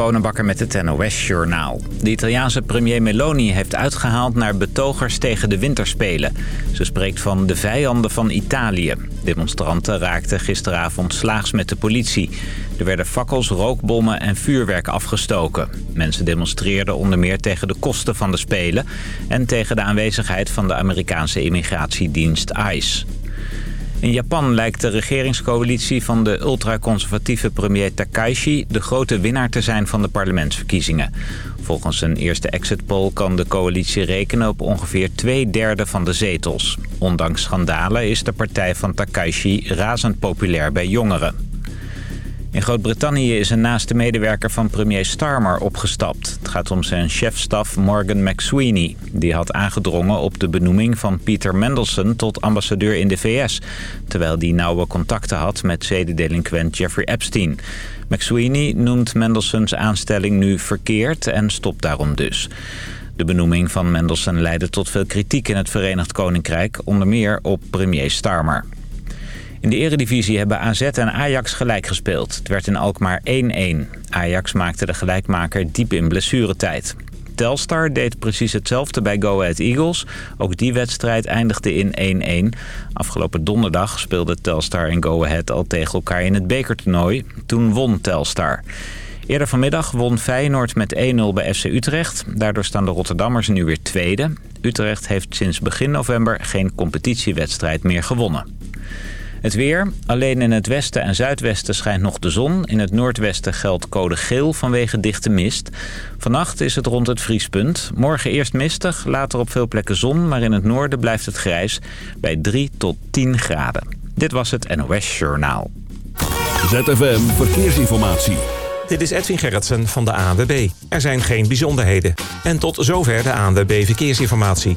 Bonenbakker met het NOS Journaal. De Italiaanse premier Meloni heeft uitgehaald naar betogers tegen de winterspelen. Ze spreekt van de vijanden van Italië. Demonstranten raakten gisteravond slaags met de politie. Er werden fakkels, rookbommen en vuurwerk afgestoken. Mensen demonstreerden onder meer tegen de kosten van de Spelen... en tegen de aanwezigheid van de Amerikaanse immigratiedienst ICE. In Japan lijkt de regeringscoalitie van de ultraconservatieve premier Takaishi... de grote winnaar te zijn van de parlementsverkiezingen. Volgens een eerste exit poll kan de coalitie rekenen op ongeveer twee derde van de zetels. Ondanks schandalen is de partij van Takaishi razend populair bij jongeren. In Groot-Brittannië is een naaste medewerker van premier Starmer opgestapt. Het gaat om zijn chefstaf Morgan McSweeney. Die had aangedrongen op de benoeming van Peter Mendelssohn tot ambassadeur in de VS... terwijl die nauwe contacten had met zedendelinquent Jeffrey Epstein. McSweeney noemt Mendelssohns aanstelling nu verkeerd en stopt daarom dus. De benoeming van Mendelssohn leidde tot veel kritiek in het Verenigd Koninkrijk... onder meer op premier Starmer. In de eredivisie hebben AZ en Ajax gelijk gespeeld. Het werd in Alkmaar 1-1. Ajax maakte de gelijkmaker diep in blessuretijd. Telstar deed precies hetzelfde bij Go Ahead Eagles. Ook die wedstrijd eindigde in 1-1. Afgelopen donderdag speelden Telstar en Go Ahead al tegen elkaar in het bekertoernooi. Toen won Telstar. Eerder vanmiddag won Feyenoord met 1-0 bij FC Utrecht. Daardoor staan de Rotterdammers nu weer tweede. Utrecht heeft sinds begin november geen competitiewedstrijd meer gewonnen. Het weer. Alleen in het westen en zuidwesten schijnt nog de zon. In het noordwesten geldt code geel vanwege dichte mist. Vannacht is het rond het vriespunt. Morgen eerst mistig, later op veel plekken zon... maar in het noorden blijft het grijs bij 3 tot 10 graden. Dit was het NOS Journaal. ZFM Verkeersinformatie. Dit is Edwin Gerritsen van de ANWB. Er zijn geen bijzonderheden. En tot zover de ANWB Verkeersinformatie.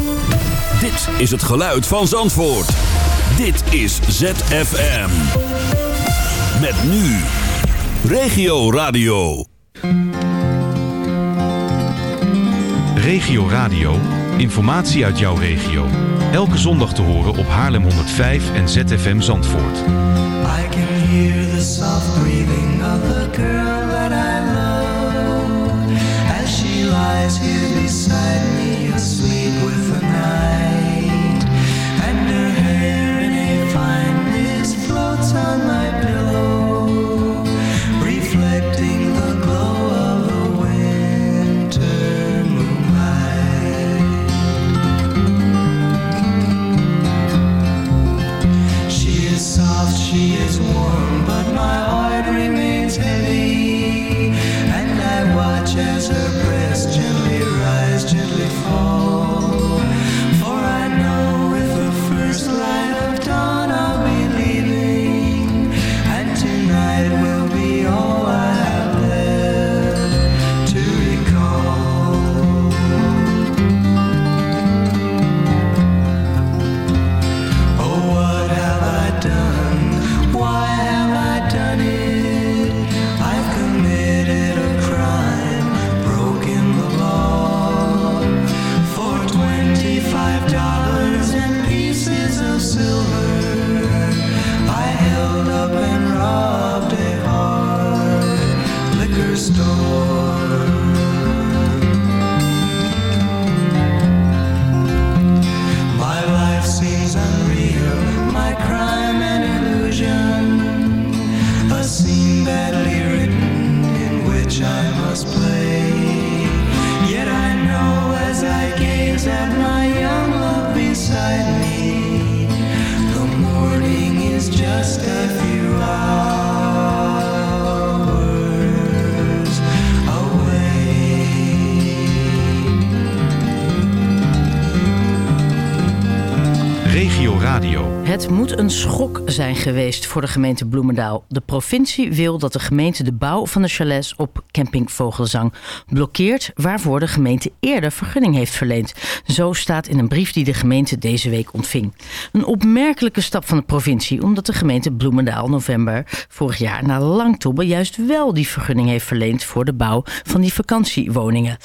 Dit is het geluid van Zandvoort. Dit is ZFM. Met nu. Regio Radio. Regio Radio. Informatie uit jouw regio. Elke zondag te horen op Haarlem 105 en ZFM Zandvoort. I can hear the soft breathing of the girl geweest voor de gemeente Bloemendaal. De provincie wil dat de gemeente de bouw van de chalets op camping Vogelzang blokkeert, waarvoor de gemeente eerder vergunning heeft verleend. Zo staat in een brief die de gemeente deze week ontving. Een opmerkelijke stap van de provincie, omdat de gemeente Bloemendaal november vorig jaar na lang tobben juist wel die vergunning heeft verleend voor de bouw van die vakantiewoningen.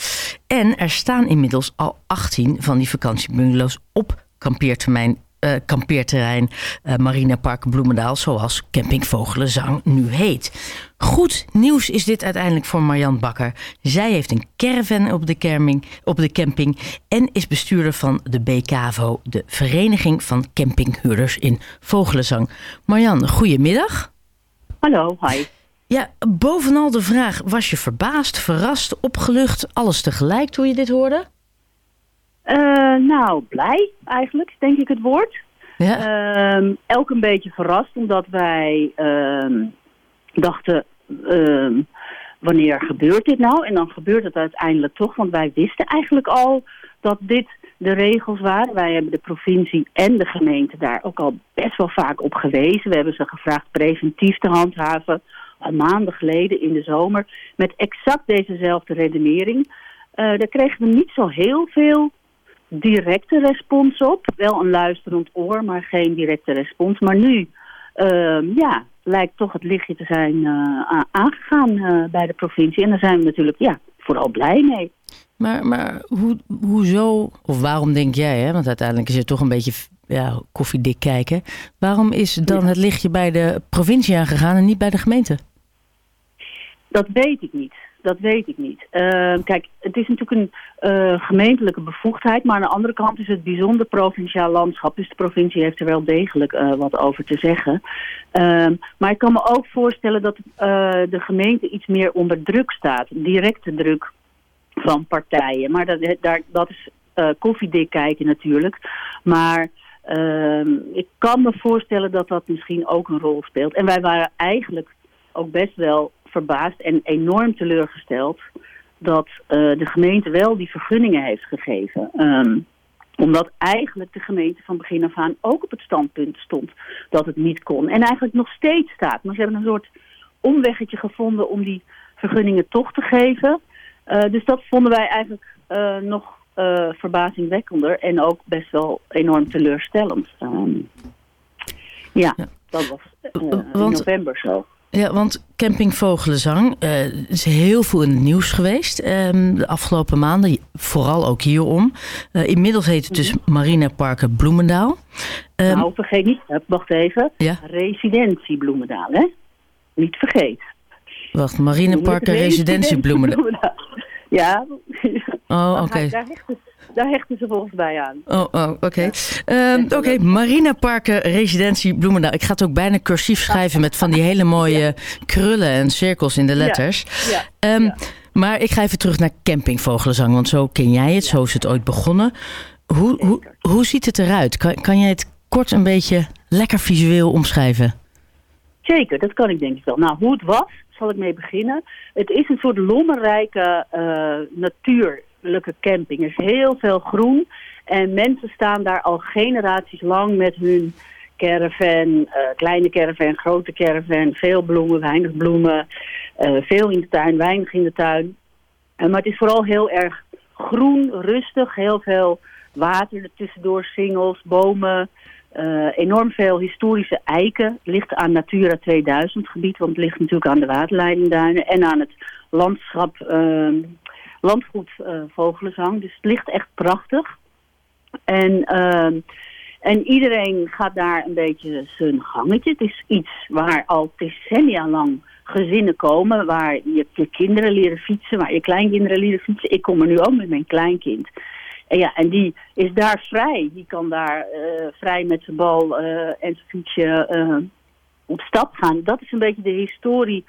En er staan inmiddels al 18 van die vakantiebungalows op kampeertermijn eh, kampeerterrein eh Marinepark Bloemendaal, zoals Camping Vogelenzang nu heet. Goed nieuws is dit uiteindelijk voor Marjan Bakker. Zij heeft een caravan op de, camping, op de camping en is bestuurder van de BKVO, de Vereniging van Campinghuurders in Vogelenzang. Marjan, goedemiddag. Hallo, hi. Ja, bovenal de vraag, was je verbaasd, verrast, opgelucht, alles tegelijk toen je dit hoorde? Eh, nou, blij eigenlijk, denk ik het woord. Ja. Ehm, elk een beetje verrast, omdat wij ehm, dachten, ehm, wanneer gebeurt dit nou? En dan gebeurt het uiteindelijk toch, want wij wisten eigenlijk al dat dit de regels waren. Wij hebben de provincie en de gemeente daar ook al best wel vaak op gewezen. We hebben ze gevraagd preventief te handhaven, al maanden geleden in de zomer, met exact dezezelfde redenering. Eh, daar kregen we niet zo heel veel directe respons op. Wel een luisterend oor, maar geen directe respons. Maar nu, ehm, ja, lijkt toch het lichtje te zijn eh, aangegaan eh, bij de provincie. En daar zijn we natuurlijk, ja, vooral blij mee. Maar, maar hoe, hoezo, of waarom denk jij, hè? want uiteindelijk is het toch een beetje ja, koffiedik kijken. Waarom is dan het lichtje bij de provincie aangegaan en niet bij de gemeente? Dat weet ik niet. Dat weet ik niet. Ehm, kijk, het is natuurlijk een eh, gemeentelijke bevoegdheid, maar aan de andere kant is het bijzonder provinciaal landschap. Dus de provincie heeft er wel degelijk eh, wat over te zeggen. Ehm, maar ik kan me ook voorstellen dat eh, de gemeente iets meer onder druk staat. Directe druk van partijen. Maar dat, dat is koffiedik kijken natuurlijk. Maar ehm, ik kan me voorstellen dat dat misschien ook een rol speelt. En wij waren eigenlijk ook best wel verbaasd en enorm teleurgesteld dat eh, de gemeente wel die vergunningen heeft gegeven. Ehm, omdat eigenlijk de gemeente van begin af aan ook op het standpunt stond dat het niet kon. En eigenlijk nog steeds staat. Maar ze hebben een soort omweggetje gevonden om die vergunningen toch te geven. Eh, dus dat vonden wij eigenlijk eh, nog verbazingwekkender en ook best wel enorm teleurstellend. Ehm, ja, dat was in Want- november zo. Ja, want Camping Vogelenzang eh, is heel veel in het nieuws geweest ehm, de afgelopen maanden. Vooral ook hierom. Eh, inmiddels heet het dus Marineparken Bloemendaal. Ehm, nou, vergeet niet, eh, wacht even, Ja. residentie Bloemendaal, hè? Niet vergeet. wacht, Marineparken Residentie Bloemendaal. Ja, Oh, oké. daar, hechten, daar hechten ze volgens mij aan. Oh, oh oké. Ehm, Oké, Marineparken Residentie Bloemendaal. Ik ga het ook bijna cursief schrijven met van die hele mooie krullen en cirkels in de letters. Ja, Ehm, ja. Maar ik ga even terug naar Camping Vogelenzang, want zo ken jij het, zo is het ooit begonnen. Hoe, hoe, hoe ziet het eruit? Kan, kan jij het kort een beetje lekker visueel omschrijven? Zeker, dat kan ik denk ik wel. Nou, hoe het was, zal ik mee beginnen. Het is een soort lommerrijke eh, natuurlijke camping. Er is heel veel groen en mensen staan daar al generaties lang met hun caravan, eh, kleine caravan, grote caravan, veel bloemen, weinig bloemen, eh, veel in de tuin, weinig in de tuin. Eh, maar het is vooral heel erg groen, rustig, heel veel water er tussendoor, singels, bomen, enorm veel historische eiken. Het ligt aan Natura 2000 gebied, want het ligt natuurlijk aan de waterleidingduinen en aan het landschap, eh, landgoed Vogelenzang. Dus het ligt echt prachtig. En, ehm, en iedereen gaat daar een beetje zijn gangetje. Het is iets waar al decennia lang gezinnen komen, waar je, je kinderen leren fietsen, waar je kleinkinderen leren fietsen. Ik kom er nu ook met mijn kleinkind. En ja, en die is daar vrij. Die kan daar eh, vrij met zijn bal eh, en zijn fietsje eh, op stap gaan. Dat is een beetje de historie,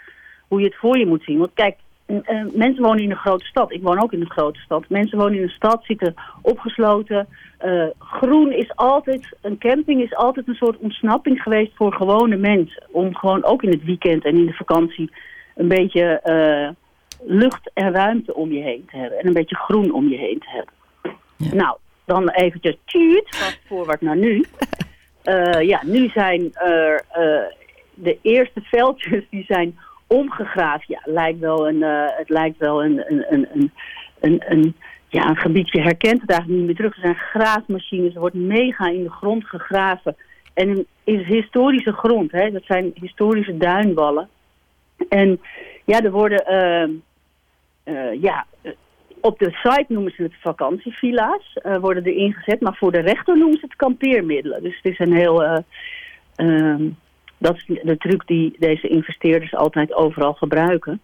hoe je het voor je moet zien. Want kijk, eh, mensen wonen in een grote stad. Ik woon ook in een grote stad. Mensen wonen in een stad, zitten opgesloten. Eh, groen is altijd, een camping is altijd een soort ontsnapping geweest voor gewone mensen. Om gewoon ook in het weekend en in de vakantie een beetje eh, lucht en ruimte om je heen te hebben. En een beetje groen om je heen te hebben. Nou, dan eventjes tjuut, vast voorwaarts naar nu. Ja, nu zijn er de eerste veldjes die zijn omgegraven. Ja, lijkt wel een, eh, het lijkt wel een, een, een, een, een, ja, een gebiedje herkent het eigenlijk niet meer terug. Er zijn graafmachines, er wordt mega in de grond gegraven. En is historische grond, hè? dat zijn historische duinwallen. En ja, er worden, eh, eh, ja, op de site noemen ze het vakantievilla's, eh, worden er ingezet. Maar voor de rechter noemen ze het kampeermiddelen. Dus het is een heel, eh, ehm, dat is de truc die deze investeerders altijd overal gebruiken.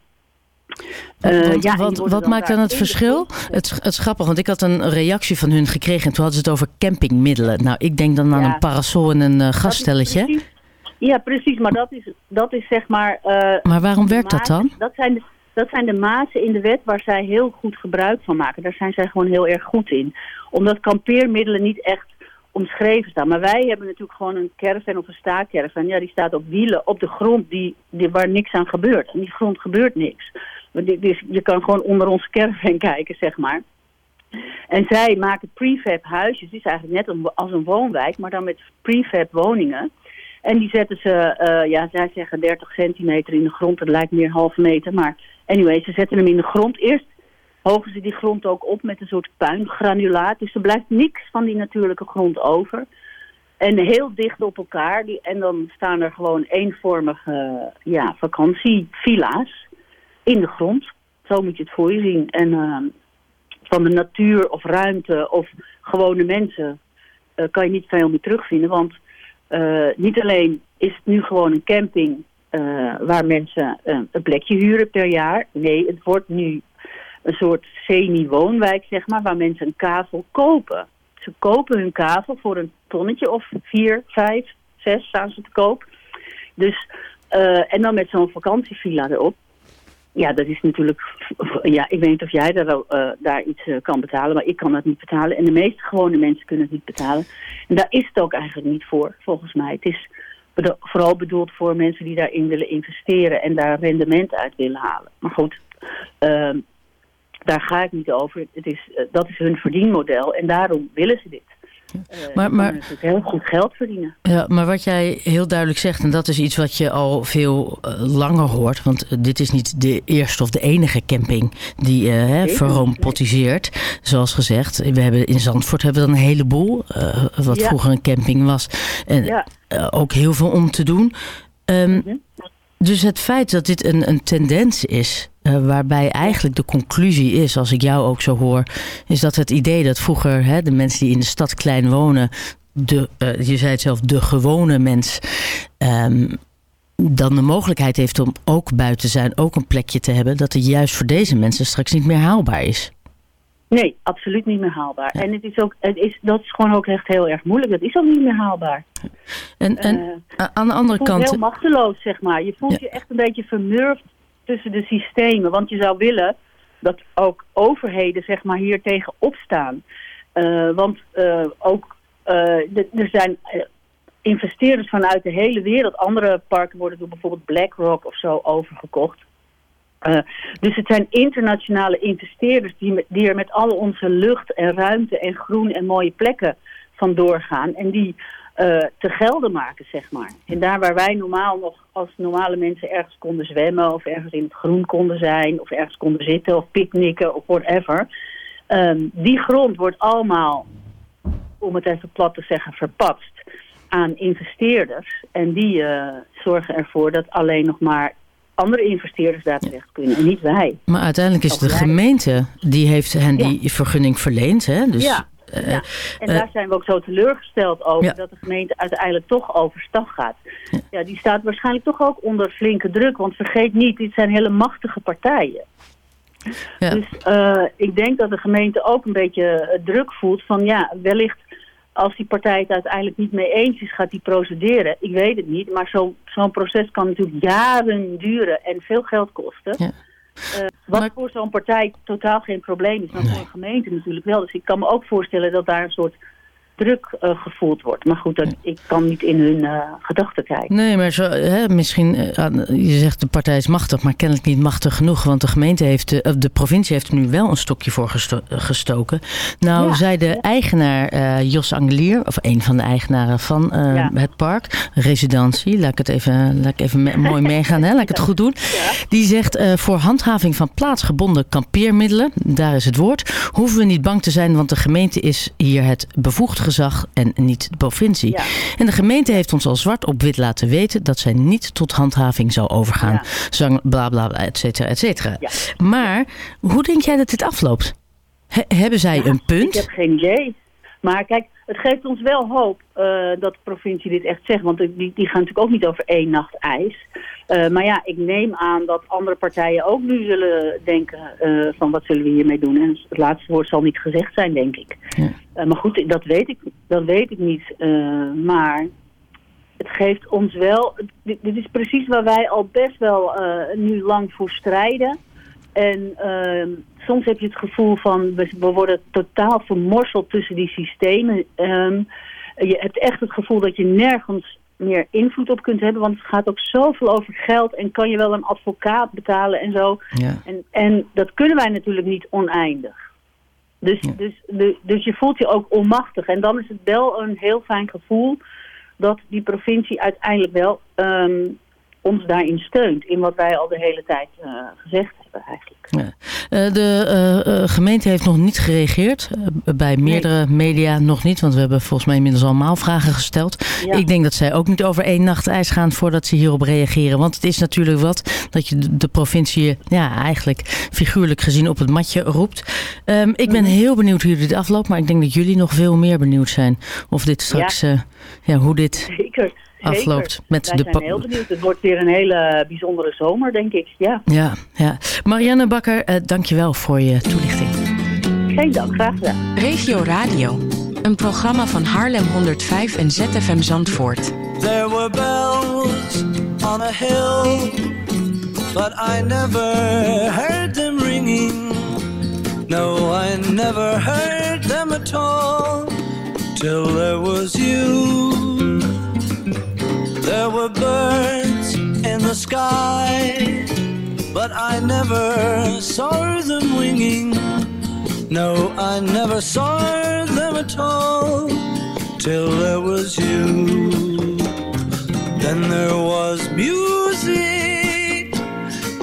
Eh, Want- ja, wat wat dan maakt dan het verschil? Het, het is grappig, want ik had een reactie van hun gekregen. En toen hadden ze het over campingmiddelen. Nou, ik denk dan aan een parasol en een gasstelletje. precies- Ja, precies. Maar dat is, dat is zeg maar... eh, Maar waarom werkt dat dan? Dat zijn, de, dat zijn de mazen in de wet waar zij heel goed gebruik van maken. Daar zijn zij gewoon heel erg goed in. Omdat kampeermiddelen niet echt omschreven staan. Maar wij hebben natuurlijk gewoon een caravan of een staakerven. Ja, die staat op wielen op de grond die, waar niks aan gebeurt. En die grond gebeurt niks. Dus je kan gewoon onder onze caravan kijken, zeg maar. En zij maken prefab huisjes. Het is eigenlijk net een- als een woonwijk, maar dan met prefab woningen. En die zetten ze, eh, ja, zij zeggen 30 centimeter in de grond. Dat lijkt meer halve meter. Maar anyway, ze zetten hem in de grond. Eerst hogen ze die grond ook op met een soort puingranulaat. Dus er blijft niks van die natuurlijke grond over. En heel dicht op elkaar. Die, en dan staan er gewoon eenvormige ja, vakantievilla's in de grond. Zo moet je het voor je zien. En ehm, van de natuur of ruimte of gewone mensen eh, kan je niet veel meer terugvinden. Want eh, niet alleen is het nu gewoon een camping eh, waar mensen een plekje huren per jaar. Nee, het wordt nu een soort semi-woonwijk, zeg maar, waar mensen een kavel kopen. Ze kopen hun kavel voor een tonnetje of vier, vijf, zes staan ze te koop. Dus, eh, en dan met zo'n vakantievilla erop. Ja, dat is natuurlijk... Ja, ik weet niet of jij daar, wel, eh, daar iets eh, kan betalen, maar ik kan dat niet betalen. En de meeste gewone mensen kunnen het niet betalen. En daar is het ook eigenlijk niet voor, volgens mij. Het is vooral bedoeld voor mensen die daarin willen investeren en daar rendement uit willen halen. Maar goed, ehm, daar ga ik niet over. Het is, eh, dat is hun verdienmodel en daarom willen ze dit. Eh, Maar- natuurlijk heel goed geld verdienen. Ja, maar wat jij heel duidelijk zegt, en dat is iets wat je al veel eh, langer hoort. Want dit is niet de eerste of de enige camping die verroompotiseert. Zoals gezegd, we hebben in Zandvoort hebben we dan een heleboel. eh, wat Ja. vroeger een camping was. En Ja. ook heel veel om te doen. Ehm, Mhm. Dus het feit dat dit een, een tendens is, eh, waarbij eigenlijk de conclusie is, als ik jou ook zo hoor, is dat het idee dat vroeger hè, de mensen die in de stad klein wonen, de, eh, je zei het zelf, de gewone mens, ehm, dan de mogelijkheid heeft om ook buiten te zijn, ook een plekje te hebben, dat het juist voor deze mensen straks niet meer haalbaar is. Nee, absoluut niet meer haalbaar. En het is ook, het is, dat is gewoon ook echt heel erg moeilijk. Dat is ook niet meer haalbaar. En, en Eh, aan de andere je voelt kant. heel machteloos, zeg maar. Je voelt Ja. je echt een beetje vermurfd tussen de systemen. Want je zou willen dat ook overheden, zeg maar, hier tegen opstaan. Eh, want eh, ook, eh, er zijn investeerders vanuit de hele wereld. Andere parken worden door bijvoorbeeld BlackRock of zo overgekocht. Dus het zijn internationale investeerders die, die er met al onze lucht en ruimte en groen en mooie plekken van doorgaan. En die eh, te gelden maken, zeg maar. En daar waar wij normaal nog als normale mensen ergens konden zwemmen... of ergens in het groen konden zijn... of ergens konden zitten of picknicken of whatever... ehm, die grond wordt allemaal, om het even plat te zeggen, verpatst aan investeerders. En die eh, zorgen ervoor dat alleen nog maar andere investeerders daar terecht kunnen en niet wij. Maar uiteindelijk is het de gemeente die heeft hen die vergunning verleend. Hè? Dus, ja, ja. En eh, daar zijn we ook zo teleurgesteld over Ja. dat de gemeente uiteindelijk toch overstag gaat. Ja. die staat waarschijnlijk toch ook onder flinke druk. Want vergeet niet, dit zijn hele machtige partijen. Ja. Dus eh, ik denk dat de gemeente ook een beetje eh, druk voelt van ja, wellicht als die partij het uiteindelijk niet mee eens is, gaat die procederen. Ik weet het niet, maar zo'n zo'n proces kan natuurlijk jaren duren en veel geld kosten. Ja. Eh, wat Maar- voor zo'n partij totaal geen probleem is, maar voor een gemeente natuurlijk wel. Dus ik kan me ook voorstellen dat daar een soort druk eh, gevoeld wordt. Maar goed, dat, ik kan niet in hun uh, gedachten kijken. Nee, maar zo, hè, misschien, uh, je zegt de partij is machtig, maar kennelijk niet machtig genoeg. Want de gemeente heeft, de, de provincie heeft er nu wel een stokje voor gesto gestoken. Nou, ja, zei de ja. eigenaar Jos Angelier, of een van de eigenaren van ja. het park, residentie, laat ik het even, laat ik even mooi meegaan, hè, laat ik het goed doen. Die zegt, voor handhaving van plaatsgebonden kampeermiddelen, daar is het woord, hoeven we niet bang te zijn, want de gemeente is hier het bevoegd gezag en niet de provincie. Ja. En de gemeente heeft ons al zwart op wit laten weten dat zij niet tot handhaving zou overgaan. Ja. Zang, bla bla bla, et cetera, et cetera. Ja. Maar hoe denk jij dat dit afloopt? He hebben zij een punt? Ik heb geen idee. Maar kijk, het geeft ons wel hoop uh, dat de provincie dit echt zegt. Want die, die gaan natuurlijk ook niet over één nacht ijs. Uh, maar ja, ik neem aan dat andere partijen ook nu zullen denken uh, van wat zullen we hiermee doen. En het laatste woord zal niet gezegd zijn, denk ik. Ja. maar goed, dat weet ik, dat weet ik niet. maar het geeft ons wel... Dit, dit, is precies waar wij al best wel nu lang voor strijden. En ehm, soms heb je het gevoel van we, we, worden totaal vermorseld tussen die systemen. Um, je hebt echt het gevoel dat je nergens meer invloed op kunt hebben. Want het gaat ook zoveel over geld en kan je wel een advocaat betalen en zo. Ja. En, en dat kunnen wij natuurlijk niet oneindig. Dus, ja. dus, de, dus je voelt je ook onmachtig. En dan is het wel een heel fijn gevoel dat die provincie uiteindelijk wel um, ons daarin steunt. In wat wij al de hele tijd uh, gezegd hebben eigenlijk. Ja. Uh, de uh, gemeente heeft nog niet gereageerd. bij meerdere nee. media nog niet. Want we hebben volgens mij inmiddels allemaal vragen gesteld. Ja. Ik denk dat zij ook niet over één nacht ijs gaan voordat ze hierop reageren. Want het is natuurlijk wat dat je de, provincie ja, eigenlijk figuurlijk gezien op het matje roept. Um, ik ben heel benieuwd hoe dit afloopt. Maar ik denk dat jullie nog veel meer benieuwd zijn. Of dit straks, ja. ja hoe dit... Zeker afloopt. Met Wij de zijn heel benieuwd. Het wordt weer een hele bijzondere zomer, denk ik. Ja, ja. ja. Marianne Bakker, uh, dankjewel voor je toelichting. Geen dank, graag gedaan. Regio Radio, een programma van Haarlem 105 en ZFM Zandvoort. There were bells on a hill, but I never heard them ringing. No, I never heard them at all, till there was you. There were birds in the sky, but I never saw them winging. No, I never saw them at all till there was you. Then there was music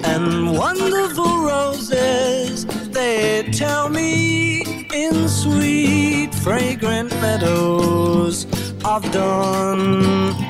and wonderful roses. They tell me in sweet, fragrant meadows of dawn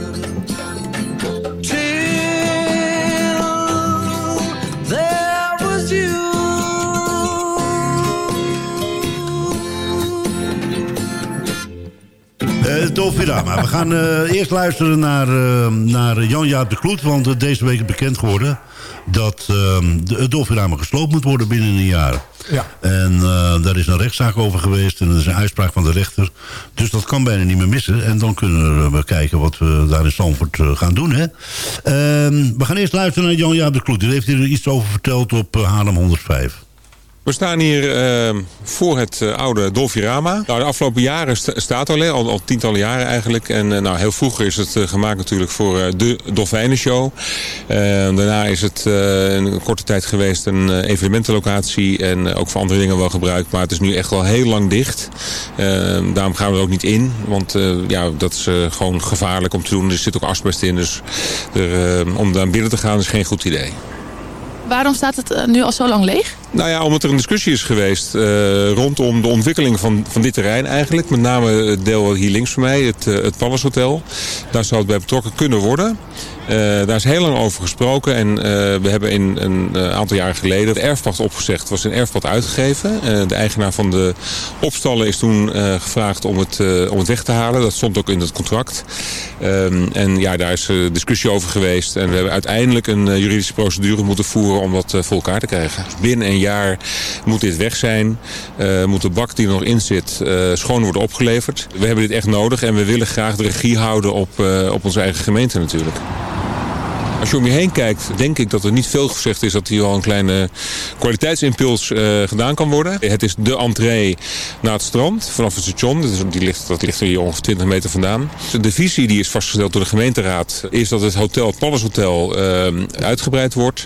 Dolfirama. We gaan uh, eerst luisteren naar, uh, naar Jan-Jaap de Kloet. Want uh, deze week is bekend geworden dat het Dolfirama gesloopt moet worden binnen een jaar. Ja. En daar is een rechtszaak over geweest. En er is een uitspraak van de rechter. Dus dat kan bijna niet meer missen. En dan kunnen we kijken wat we daar in Zandvoort gaan doen. Hè? Ehm, we gaan eerst luisteren naar Jan-Jaap de Kloet. Die heeft hier iets over verteld op Haarlem 105. We staan hier uh, voor het uh, oude Dolfirama. Nou, de afgelopen jaren st staat al, al, al tientallen jaren eigenlijk. En uh, nou, heel vroeger is het gemaakt natuurlijk voor de Dolfijnenshow. daarna is het een korte tijd geweest een evenementenlocatie. En ook voor andere dingen wel gebruikt. Maar het is nu echt wel heel lang dicht. daarom gaan we er ook niet in. Want ja, dat is gewoon gevaarlijk om te doen. Er zit ook asbest in. Dus er, om daar binnen te gaan is geen goed idee. Waarom staat het nu al zo lang leeg? Nou ja, omdat er een discussie is geweest uh, rondom de ontwikkeling van, van dit terrein eigenlijk. Met name het deel hier links van mij, het, uh, het Palace Hotel. Daar zou het bij betrokken kunnen worden. Uh, daar is heel lang over gesproken en we hebben in een aantal jaren geleden het erfpacht opgezegd. Het was een erfpad uitgegeven. de eigenaar van de opstallen is toen gevraagd om het, om het weg te halen. Dat stond ook in het contract. Ehm, en ja, daar is discussie over geweest. En we hebben uiteindelijk een juridische procedure moeten voeren om dat voor elkaar te krijgen. Binnen een jaar moet dit weg zijn. Moet de bak die er nog in zit schoon worden opgeleverd. We hebben dit echt nodig en we willen graag de regie houden op, op onze eigen gemeente natuurlijk. Als je om je heen kijkt, denk ik dat er niet veel gezegd is dat hier al een kleine kwaliteitsimpuls uh, gedaan kan worden. Het is de entree naar het strand vanaf het station. Dus die ligt, dat ligt er hier ongeveer 20 meter vandaan. De visie die is vastgesteld door de gemeenteraad is dat het hotel, Palace Hotel, uh, uitgebreid wordt.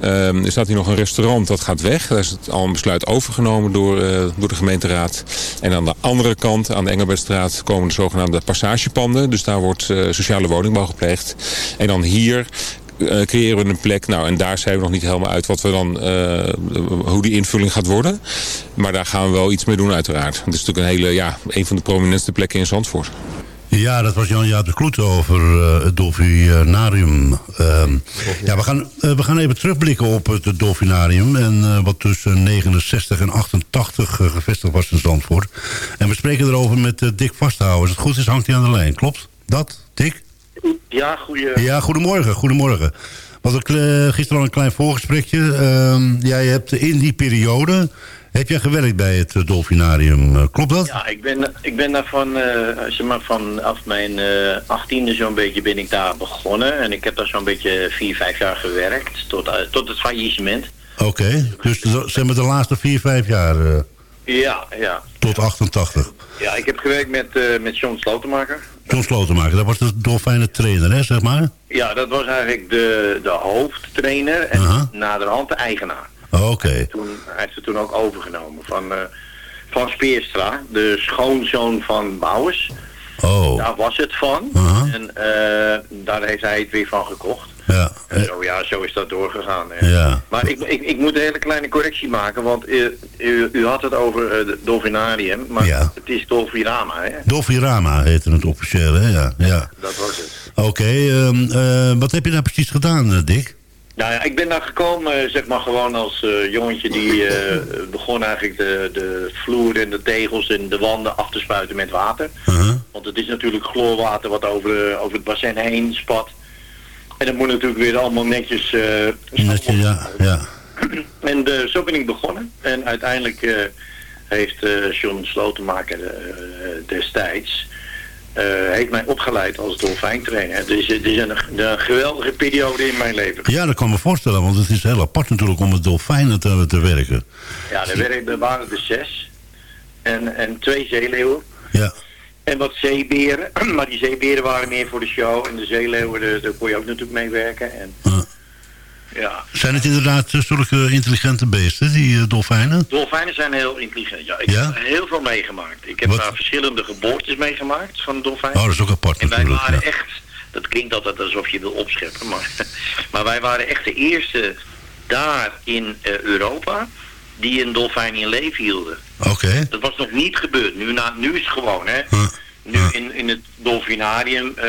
Uh, er staat hier nog een restaurant dat gaat weg. Daar is het al een besluit overgenomen door, door de gemeenteraad. En aan de andere kant, aan de Engelbertstraat, komen de zogenaamde passagepanden. Dus daar wordt sociale woningbouw gepleegd. En dan hier uh, creëren we een plek. Nou, en daar zijn we nog niet helemaal uit wat we dan, uh, hoe die invulling gaat worden. Maar daar gaan we wel iets mee doen uiteraard. Het is natuurlijk een hele, ja, een van de prominentste plekken in Zandvoort. Ja, dat was Jan-Jaap de Kloet over uh, het Dolfinarium. Uh, ja, we gaan, we gaan even terugblikken op het Dolfinarium. En wat tussen 69 en 88 gevestigd was in Zandvoort. En we spreken erover met Dick Vasthouden. Als het goed is, hangt hij aan de lijn. Klopt dat, Dick? Ja, goeie... ja, goedemorgen. goedemorgen. Wat ik gisteren al een klein voorgesprekje. Uh, jij hebt in die periode... Heb jij gewerkt bij het uh, Dolfinarium? Uh, klopt dat? Ja, ik ben, ik ben daar van, uh, zeg maar vanaf mijn achttiende zo'n beetje ben ik daar begonnen. En ik heb daar zo'n beetje vier, vijf jaar gewerkt. Tot, tot het faillissement. Oké, okay. dus de, zeg maar de laatste vier, vijf jaar... ja, ja. Tot 88. Ja, ik heb gewerkt met, met John Slotenmaker. John Slotenmaker, dat was de dolfijnen trainer, hè, zeg maar? Ja, dat was eigenlijk de, de hoofdtrainer en uh -huh. naderhand de eigenaar. Oh, Oké. Okay. Hij heeft het toen ook overgenomen van, uh, van Speerstra, de schoonzoon van Bouwers. Oh. Daar was het van. Uh -huh. En uh, daar heeft hij het weer van gekocht. Ja. En zo, ja, zo is dat doorgegaan. Ja. Maar ik, ik, ik moet een hele kleine correctie maken, want u, u, u had het over het Dolfinarium, maar ja. het is Dolfirama, hè? Dolfirama heette het officieel, hè? Ja, ja. Dat was het. Oké, okay, um, uh, wat heb je daar precies gedaan, Dick? Nou ja, ik ben daar gekomen, zeg maar gewoon als uh, jongetje die uh, begon eigenlijk de, de vloer en de tegels en de wanden af te spuiten met water. Uh -huh. Want het is natuurlijk chloorwater wat over, over het bassin heen spat. En dat moet natuurlijk weer allemaal netjes... Uh, Netje, ja, ja. En zo ben ik begonnen. En uiteindelijk heeft John Slotenmaker destijds... Uh, heeft mij opgeleid als dolfijntrainer. Dus het is een, een, geweldige periode in mijn leven. Ja, dat kan me voorstellen, want het is heel apart natuurlijk om met dolfijnen te, te werken. Ja, er, werken, er waren er zes. En, en twee zeeleeuwen. Ja. En wat zeeberen. Maar die zeeberen waren meer voor de show. En de zeeleeuwen, daar kon je ook natuurlijk mee werken. En. Ja. Zijn het inderdaad zulke intelligente beesten, die uh, dolfijnen? Dolfijnen zijn heel intelligent, ja. Ik ja? heb heel veel meegemaakt. Ik heb Wat? daar verschillende geboortes meegemaakt van dolfijnen. Oh, dat is ook apart En wij waren ja. echt, dat klinkt altijd alsof je wil opscheppen, maar, maar wij waren echt de eerste daar in uh, Europa die een dolfijn in leven hielden. Oké. Dat was nog niet gebeurd. Nu, na, nu is het gewoon, hè. Huh. Nu in, in het dolfinarium uh,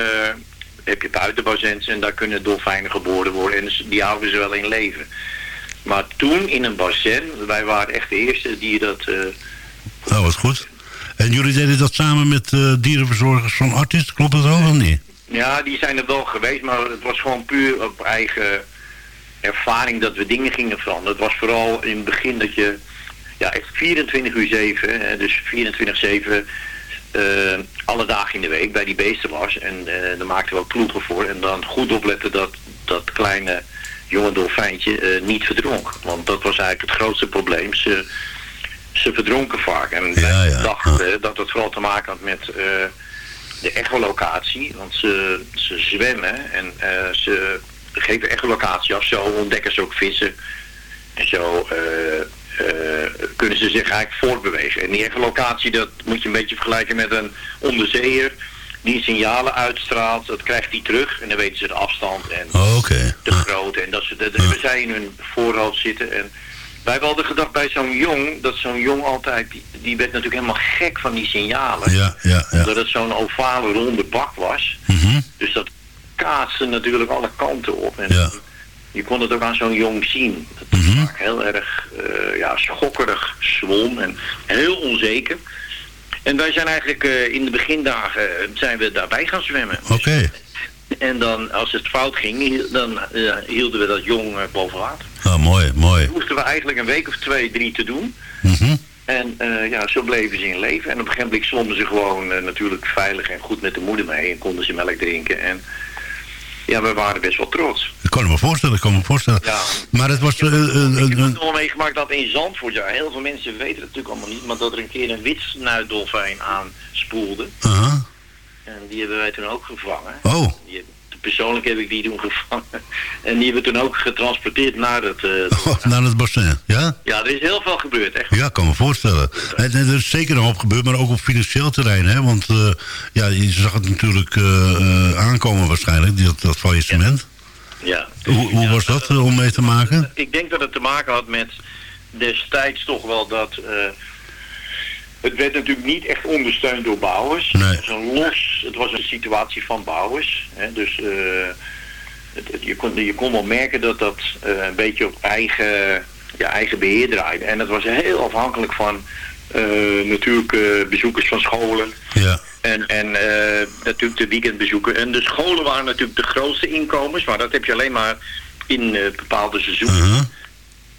heb je buitenbazens en daar kunnen dolfijnen geboren worden en die houden ze wel in leven. Maar toen in een bassin, wij waren echt de eerste die dat... Uh, Oh, wat goed. En jullie deden dat samen met uh, dierenverzorgers van Artis, klopt dat ook of niet? Ja, die zijn er wel geweest, maar het was gewoon puur op eigen ervaring dat we dingen gingen veranderen. Het was vooral in het begin dat je, ja, echt 24 uur 7, hè, dus 24-7, uh, alle dagen in de week bij die beesten was. En uh, daar maakten we ook ploegen voor. En dan goed opletten dat dat kleine jonge dolfijntje eh, niet verdronk. Want dat was eigenlijk het grootste probleem. Ze, ze verdronken vaak. En wij dachten dat het vooral te maken had met eh, de echolocatie. Want ze, ze zwemmen en eh, ze geven echolocatie af. Zo ontdekken ze ook vissen. En zo eh, eh, kunnen ze zich eigenlijk voortbewegen. En die echolocatie, dat moet je een beetje vergelijken met een onderzeeër die signalen uitstraalt, dat krijgt hij terug en dan weten ze de afstand en Oh, de grootte en dat, ze, dat hebben zij in hun voorhoofd zitten. En wij hebben altijd gedacht bij zo'n jong, dat zo'n jong altijd, die, die werd natuurlijk helemaal gek van die signalen. Ja, ja, ja. Omdat het zo'n ovale ronde bak was. Mhm. Dus dat kaatste natuurlijk alle kanten op. En Ja. Je kon het ook aan zo'n jong zien. Dat het vaak heel erg eh, ja, schokkerig zwom en heel onzeker. En wij zijn eigenlijk eh, in de begindagen eh, zijn we daarbij gaan zwemmen. Oké. En dan, als het fout ging, dan hielden we dat jong boven water. Ah, mooi, mooi. Dat hoefden we eigenlijk een week of twee, drie te doen. Mhm. En ja, zo bleven ze in leven. En op een gegeven moment zwommen ze gewoon natuurlijk veilig en goed met de moeder mee. En konden ze melk drinken. En ja, we waren best wel trots. Ik kan me voorstellen, ik kan me voorstellen. Ja. Maar het was... Ik heb eh, het nog meegemaakt dat in Zandvoort, ja, heel veel mensen weten het natuurlijk allemaal niet, maar dat er een keer een witsnuitdolfijn aanspoelde. aha. En die hebben wij toen ook gevangen. Oh, Die heb- persoonlijk heb ik die toen gevangen. En die hebben we toen ook getransporteerd naar het... oh, naar het bassin, ja? Ja, er is heel veel gebeurd, echt. Ja, ik kan me voorstellen. En, en er is zeker een hoop gebeurd, maar ook op financieel terrein, hè? Want eh, ja, je zag het natuurlijk eh, aankomen waarschijnlijk, dat, dat faillissement. Ja. Hoe, hoe was dat om mee te maken? Ik denk dat het te maken had met destijds toch wel dat... het werd natuurlijk niet echt ondersteund door bouwers. Nee. Het was een los, het was een situatie van bouwers. Hè, dus eh, het, het- je, kon, je kon wel merken dat dat eh, een beetje op eigen, ja, eigen beheer draaide. En het was heel afhankelijk van eh, natuurlijk bezoekers van scholen. Ja. En, en natuurlijk de weekendbezoeken. En de scholen waren natuurlijk de grootste inkomens, maar dat heb je alleen maar in bepaalde seizoenen. Uh-huh.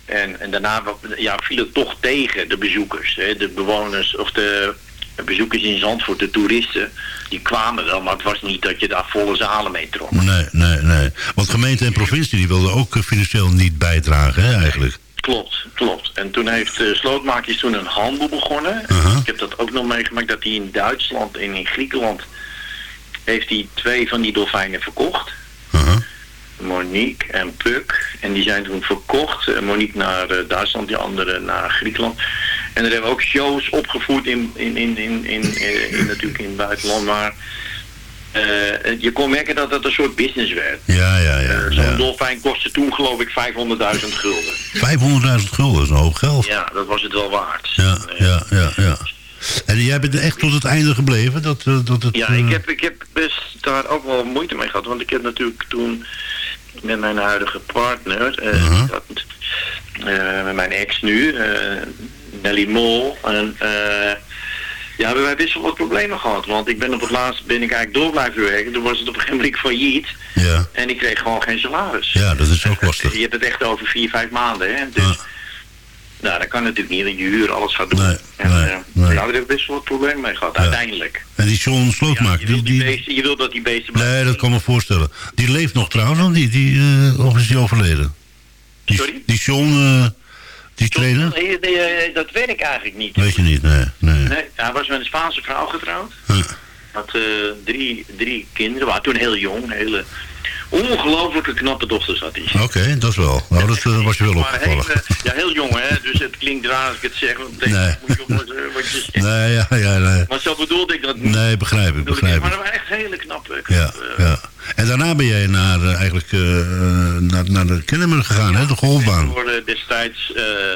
En, en daarna ja, viel het toch tegen de bezoekers. Hè, de bewoners of de bezoekers in Zandvoort, de toeristen, die kwamen wel, maar het was niet dat je daar volle zalen mee trok. Nee, nee, nee. Want gemeente en provincie die wilden ook eh, financieel niet bijdragen, hè, eigenlijk. Klopt, klopt. En toen heeft uh, Slootmaakjes toen een handel begonnen. Uh-huh. Ik heb dat ook nog meegemaakt, dat hij in Duitsland en in Griekenland heeft hij twee van die dolfijnen verkocht. Uh-huh. Monique en Puk. En die zijn toen verkocht. Eh, Monique naar eh, Duitsland, die andere naar Griekenland. En er hebben we ook shows opgevoerd in, in, in, in, in, eh, in natuurlijk in het buitenland. Maar je kon merken dat het een soort business werd. Ja, ja, ja. Zo'n ja. dolfijn kostte toen geloof ik 500.000 gulden. 500.000 gulden is een hoop geld. Ja, dat was het wel waard. Ja, ja, ja, ja. En jij bent echt tot het einde gebleven? Dat, eh, dat het, Ja, eh, ik heb, ik heb best daar ook wel moeite mee gehad. Want ik heb natuurlijk toen met mijn huidige partner, eh, Uh-huh. eh, met mijn ex nu, eh, Nelly Mol, en, eh, ja, hebben wij best wel wat problemen gehad. Want ik ben op het laatst ben ik eigenlijk door blijven werken. Toen was het op een gegeven moment failliet. Ja. En ik kreeg gewoon geen salaris. ja, dat is ook lastig. Je hebt het echt over vier, vijf maanden, hè. Dus, nou, dat kan natuurlijk niet, want je huur alles gaat doen. Nee, en, nee, eh, nee. Nou, daar hebben we best wel wat problemen mee gehad, uiteindelijk. En die John Slootmaak, Je die, wil, die beesten, je wil dat die beesten blijven. Nee, dat kan me voorstellen. Die leeft nog trouwens, of die, die, eh, of is die overleden? Die, Sorry? Die John, eh, die trainer? Nee, nee, dat weet ik eigenlijk niet. Weet je niet, nee. nee. Nee, hij was met een Spaanse vrouw getrouwd. Huh. Had drie, drie kinderen, waren toen heel jong. Hele ongelooflijke knappe dochters had hij. Oké, dat is wel. Nou, dat eh, was je wel Maar opgevallen. eh, ja, heel jong, hè. Dus het klinkt raar als ik het zeg. want Nee. moet je wat, eh, wat je zegt. Nee, ja, ja, nee. Maar zo bedoelde ik dat niet. Nee, begrijp ik, begrijp Maar ik. dat waren echt hele knappe. Ja, knappe, ja. En daarna ben jij naar, eigenlijk, naar, naar de Kennemer gegaan, hè? De golfbaan. worden destijds...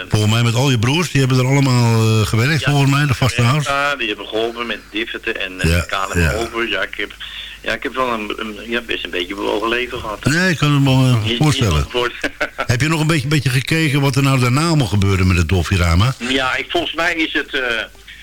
Volgens mij met al je broers, die hebben er allemaal gewerkt, volgens mij, de vaste house. Ja, die hebben geholpen met Diffeten en uh, Ja, ja. over. Ja, ik heb, ja, ik heb wel een, een ja, best een beetje bewogen leven gehad. Nee, ik kan het me wel eh, voorstellen. Heb je nog een beetje, beetje gekeken wat er nou daarna allemaal gebeurde met het Dolfirama? ja, ik, volgens mij is het... eh,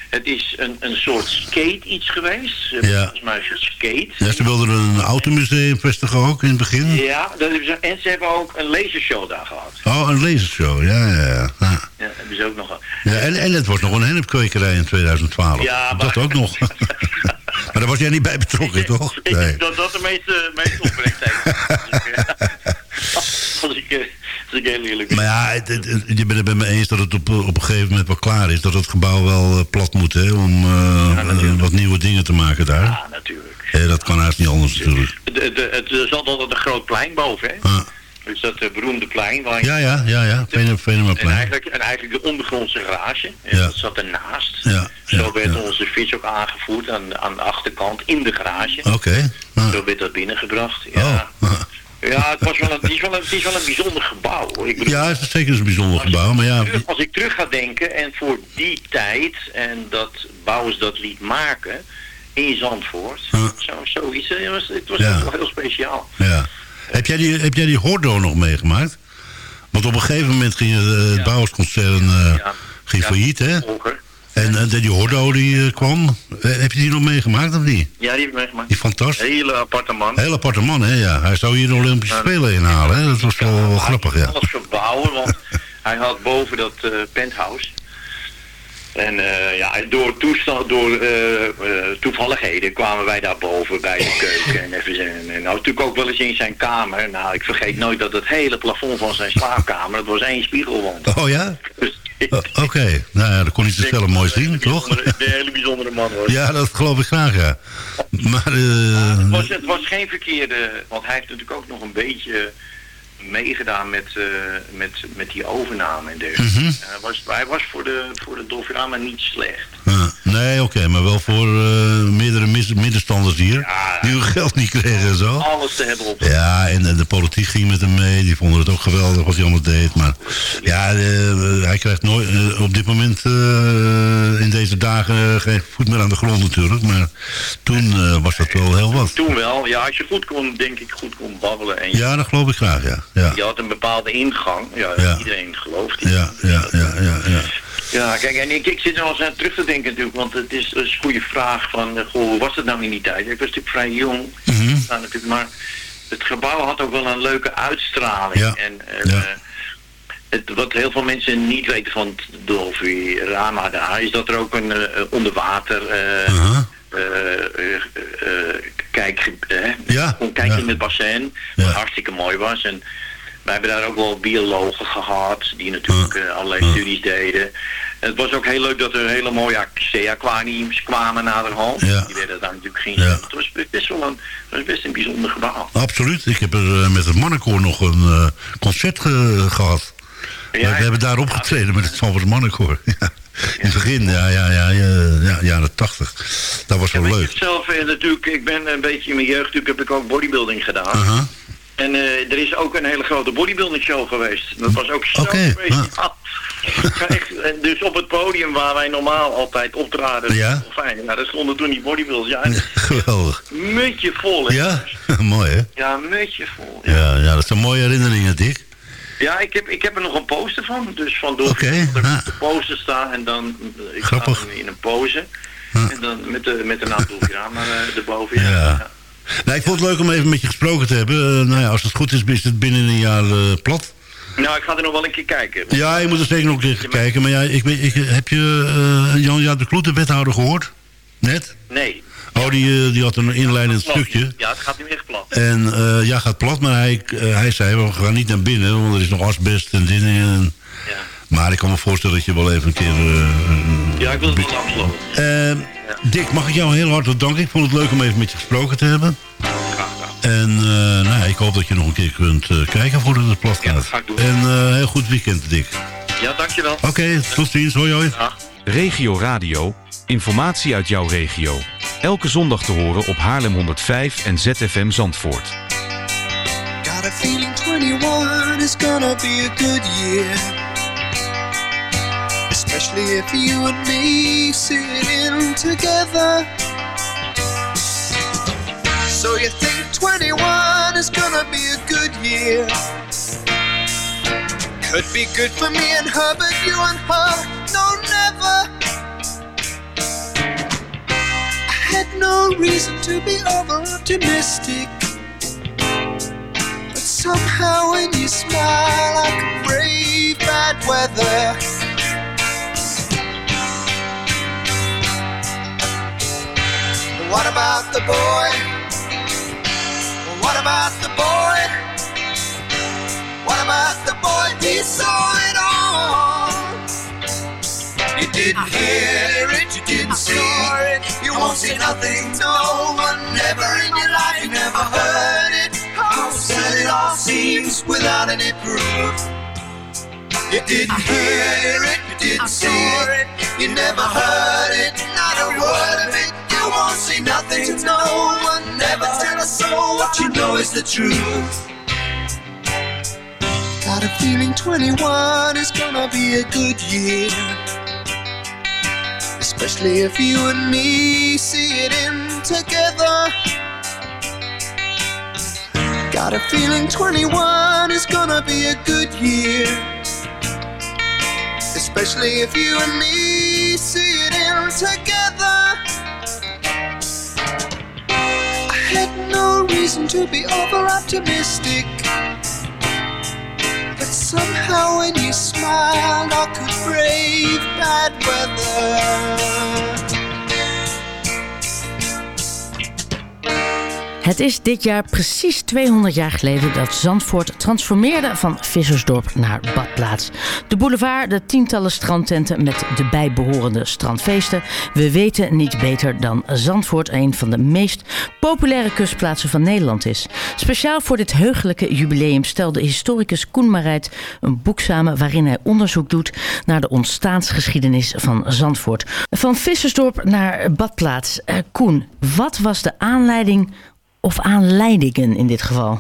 het is een, een soort skate iets geweest. Hebben Ja. Volgens mij geskate. Ja, ze wilden een automuseum vestigen ook in het begin. Ja, dat hebben ze, en ze hebben ook een lasershow daar gehad. Oh, een lasershow, ja, ja, ja. ja. Ja, hebben ze ook nog. Ja, en, en het wordt nog een hennepkwekerij in 2012. Ja, maar- Dat ook nog. maar daar was jij niet bij betrokken, toch? Ik Nee. denk dat dat de meeste, meeste opbrengst heeft. Als ik, eh, als ik, eh, het- het- het- je bent het met me eens dat het op, op een gegeven moment wel klaar is. Dat het gebouw wel eh, plat moet, hè, om eh, eh, wat nieuwe dingen te maken daar. Ja, natuurlijk. Dat kan haast niet anders natuurlijk. De, de, het, zat altijd een groot plein boven, hè? Ah. Dus dat eh, beroemde plein waar je... Ja, ja, ja, ja. Vene- En Venemaplein. eigenlijk, en eigenlijk de ondergrondse garage. En Ja. Dat zat ernaast. Ja, Zo ja, werd ja. onze vis ook aangevoerd aan, aan de achterkant in de garage. Oké. Ah. Zo werd dat binnengebracht. Ja, Oh. ja het, was wel een, het, is wel een, het is wel een bijzonder gebouw. Ik bedoel, Ja, het is zeker een bijzonder gebouw. Maar ja, terug- als ik terug ga denken en voor die tijd en dat Bouwers dat liet maken in Zandvoort. Zo, zoiets. eh, Het was, het was Ja. wel heel speciaal. ja. Heb jij die, heb jij die Hordo nog meegemaakt? Want op een gegeven moment ging het, eh, het Bouwersconcern eh, ging failliet, hè? En eh, die Hordo die kwam. Heb je die nog meegemaakt of niet? Ja, die heb ik meegemaakt. Die fantastisch. Hele aparte man. Heel aparte man, hè? Ja. Hij zou hier de Olympische Spelen inhalen, hè? Dat was wel, grappig, ja. alles verbouwen, want hij had boven dat penthouse. En eh, ja, door, toestand, door eh, toevalligheden kwamen wij daar boven bij de keuken. En, even en nou, natuurlijk ook wel eens in zijn kamer. Nou, ik vergeet nooit dat het hele plafond van zijn slaapkamer, dat was één spiegelwand. Oh ja? Dus O- Oké. Nou ja, dat kon hij zichzelf mooi zien, toch? een hele bijzondere man hoor. Ja, dat geloof ik graag, ja. Maar, Het was, het was geen verkeerde, want hij heeft natuurlijk ook nog een beetje meegedaan met, eh, met, met die overname en dergelijke. Mhm. hij, was, hij was voor de, voor de Dolfirama niet slecht. Ja, nee, oké, maar wel voor eh, meerdere middenstanders hier. die hun geld niet kregen en zo. Alles te hebben op. Ja, en eh, de politiek ging met hem mee. Die vonden het ook geweldig wat hij allemaal deed. Maar ja, eh, hij krijgt nooit, op dit moment in deze dagen geen voet meer aan de grond natuurlijk. Maar toen was dat wel heel wat. Toen wel, ja, als je goed kon, denk ik, goed kon babbelen. En je, Ja, dat geloof ik graag, ja. Ja, je had een bepaalde ingang. Ja, Ja. iedereen gelooft ja, ja, ja, ja. ja. Ja, kijk, en ik, ik zit er wel eens aan terug te denken natuurlijk, want het is, een goede vraag van, eh, goh, hoe was het nou in die tijd? Ik was natuurlijk vrij jong, nou, natuurlijk, maar het gebouw had ook wel een leuke uitstraling. Ja, En, en, ja. eh, het, wat heel veel mensen niet weten van het Dolphy Rama daar, is dat er ook een eh, onderwater eh, eh, eh, eh, kijk, eh, Ja, kon kijken in het bassin, wat hartstikke mooi was. En wij hebben daar ook wel biologen gehad, die natuurlijk eh, allerlei studies deden. Het was ook heel leuk dat er hele mooie zee-aquariums kwamen naderhand. Ja. Die werden daar natuurlijk geen... Ja. Het was best wel een, het was best een bijzonder gebouw. Absoluut. Ik heb er eh, met het mannenkoor nog een eh, concert ge- gehad. we, we hebben daar opgetreden met het Zandvoorts mannenkoor. Ja. In het begin, ja, ja, ja, ja, ja jaren tachtig. Dat was wel Ik leuk. heb zelf natuurlijk, ik ben een beetje in mijn jeugd, natuurlijk heb ik ook bodybuilding gedaan. En eh, er is ook een hele grote bodybuilding show geweest. Dat was ook zo speciaal. Ja, echt, en dus op het podium waar wij normaal altijd optraden, Ja. fijn. Ja, daar stonden toen die bodybuilders. Ja, Geweldig. mutje vol. hè. Ja, mooi hè? Ja, mutje vol. Ja, ja, dat zijn mooie herinneringen, Dick. Ja, ik heb, ik heb er nog een poster van. Dus van door op de poster staan en dan eh, ik Grappig. sta in, een pose. En dan met de, met de naam Dolfirama uh, erboven. Ja. Ja. Nou, ik vond het leuk om even met je gesproken te hebben. Eh, nou ja, als het goed is, is het binnen een jaar eh, plat. Nou, ik ga er nog wel een keer kijken. Ja, je moet er zeker nog een keer kijken. Maar ja, ik, ik, heb je eh, Jan-Jaap de Kloet, de wethouder, gehoord? Net? Nee. Oh, die, die had een inleidend stukje. Ja, het gaat nu echt plat. En eh, ja, gaat plat, maar hij, hij zei, we gaan niet naar binnen, want er is nog asbest en dingen. En... Maar ik kan me voorstellen dat je wel even een keer... Ja, ik wil het wel afsluiten. Eh, Dick, mag ik jou heel hartelijk danken. Ik vond het leuk om even met je gesproken te hebben. En eh, nou, ik hoop dat je nog een keer kunt eh, kijken voordat het plat gaat. ga ik doen. En eh, heel goed weekend, Dick. Ja, dankjewel. Oké, tot ziens. Hoi, hoi. Regio Radio, informatie uit jouw regio. Elke zondag te horen op Haarlem 105 en ZFM Zandvoort. Got a feeling 21 is gonna be a good year. Especially if you and me sit in together. So you think 21 is gonna be a good year. Could be good for me and her, but you and her, no, never. I had no reason to be over optimistic. But somehow when you smile, I can brave bad weather. What about the boy? What about the boy? What about the boy? He saw it all. You didn't hear it, you didn't see it. You won't see nothing, no one, never in your life, you never heard it. How sad it all seems without any proof. You didn't hear it, you didn't see it, you never heard it, not a word of it. You won't see nothing, no one, never tell a soul what you know is the truth. Got a feeling 21 is gonna be a good year. Especially if you and me see it in together. Got a feeling 21 is gonna be a good year. Especially if you and me see it in together. Reason to be over optimistic. But somehow when you smiled, I could brave bad weather. Het is dit jaar precies 200 jaar geleden dat Zandvoort transformeerde van vissersdorp naar badplaats. De boulevard, de tientallen strandtenten met de bijbehorende strandfeesten. We weten niet beter dan Zandvoort een van de meest populaire kustplaatsen van Nederland is. Speciaal voor dit heugelijke jubileum stelde historicus Koen Marijt een boek samen waarin hij onderzoek doet naar de ontstaansgeschiedenis van Zandvoort. Van vissersdorp naar badplaats. Eh, Koen, wat was de aanleiding of aanleidingen in dit geval?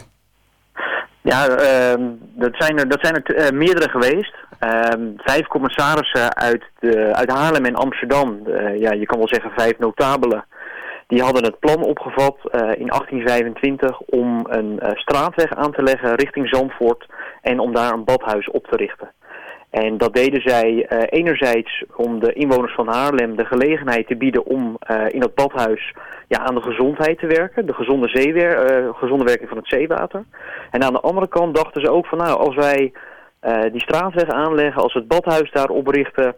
Ja, ehm, dat zijn er, dat zijn er eh, meerdere geweest. Ehm, vijf commissarissen uit, de, uit Haarlem en Amsterdam, eh, ja, je kan wel zeggen vijf notabelen, die hadden het plan opgevat eh, in 1825 om een straatweg aan te leggen richting Zandvoort en om daar een badhuis op te richten. En dat deden zij enerzijds om de inwoners van Haarlem de gelegenheid te bieden om in dat badhuis ja, aan de gezondheid te werken. De gezonde, zeewer, eh, gezonde werking van het zeewater. En aan de andere kant dachten ze ook van nou, als wij eh, die straatweg aanleggen, als we het badhuis daar oprichten,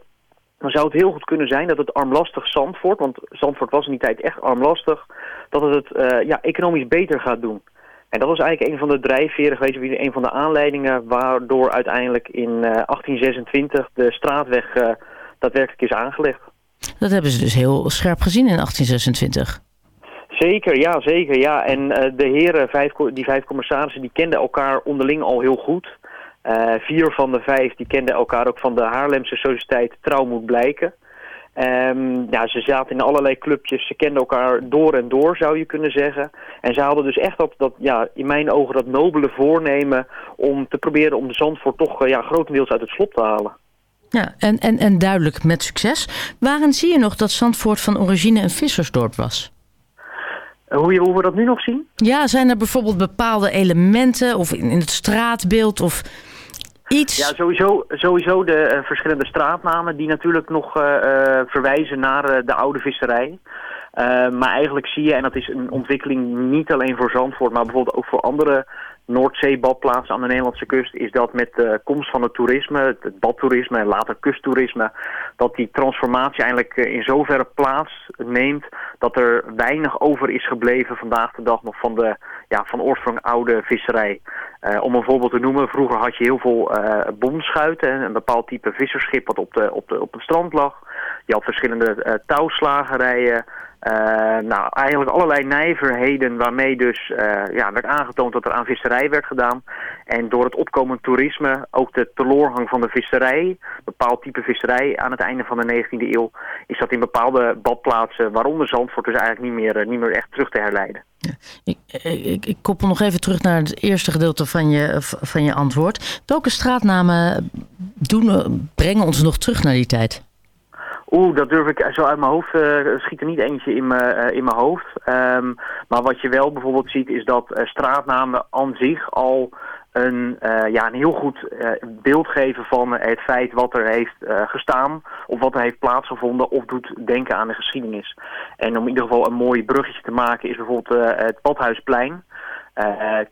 dan zou het heel goed kunnen zijn dat het armlastig Zandvoort, want Zandvoort was in die tijd echt armlastig, dat het het ja, economisch beter gaat doen. En dat was eigenlijk een van de drijfveren geweest, een van de aanleidingen waardoor uiteindelijk in 1826 de straatweg daadwerkelijk is aangelegd. Dat hebben ze dus heel scherp gezien in 1826. Zeker, ja, zeker. Ja. En uh, de heren, vijf, die vijf commissarissen, die kenden elkaar onderling al heel goed. Uh, vier van de vijf, die kenden elkaar ook van de Haarlemse sociëteit Trouw moet blijken. Um, ja, ze zaten in allerlei clubjes, ze kenden elkaar door en door, zou je kunnen zeggen. En ze hadden dus echt dat, dat ja, in mijn ogen dat nobele voornemen om te proberen om de Zandvoort toch uh, ja, grotendeels uit het slop te halen. Ja, en, en, en duidelijk met succes. Waarin zie je nog dat Zandvoort van origine een vissersdorp was? Hoe, je, hoe we dat nu nog zien? Ja, zijn er bijvoorbeeld bepaalde elementen of in, in het straatbeeld of Ja, sowieso, sowieso de uh, verschillende straatnamen die natuurlijk nog uh, uh, verwijzen naar de oude visserij. maar eigenlijk zie je, en dat is een ontwikkeling niet alleen voor Zandvoort, maar bijvoorbeeld ook voor andere Noordzeebadplaatsen aan de Nederlandse kust is dat met de komst van het toerisme, het badtoerisme en later kusttoerisme, dat die transformatie eigenlijk eh, in zoverre plaats neemt dat er weinig over is gebleven vandaag de dag nog van de ja, van oorsprong oude visserij. Uh, om een voorbeeld te noemen, vroeger had je heel veel uh, bomschuiten, een bepaald type visserschip wat op, de, op, de, op het strand lag. Je had verschillende uh, touwslagerijen, uh, nou, eigenlijk allerlei nijverheden waarmee dus uh, ja, werd aangetoond dat er aan visserij werd gedaan. En door het opkomend toerisme, ook de teloorgang van de visserij, bepaald type visserij aan het einde van de 19e eeuw, is dat in bepaalde badplaatsen, waaronder Zandvoort, dus eigenlijk niet meer, niet meer echt terug te herleiden. Ik, ik, ik, koppel nog even terug naar het eerste gedeelte van je, van je antwoord. Welke straatnamen doen, brengen ons nog terug naar die tijd? Oeh, dat durf ik zo uit mijn hoofd, uh, schiet er niet eentje in, me, uh, in mijn hoofd. Um, maar wat je wel bijvoorbeeld ziet is dat uh, straatnamen aan zich al een, ja, een heel goed beeld geven van het feit wat er heeft gestaan of wat er heeft plaatsgevonden of doet denken aan de geschiedenis. En om in ieder geval een mooi bruggetje te maken is bijvoorbeeld het Badhuisplein.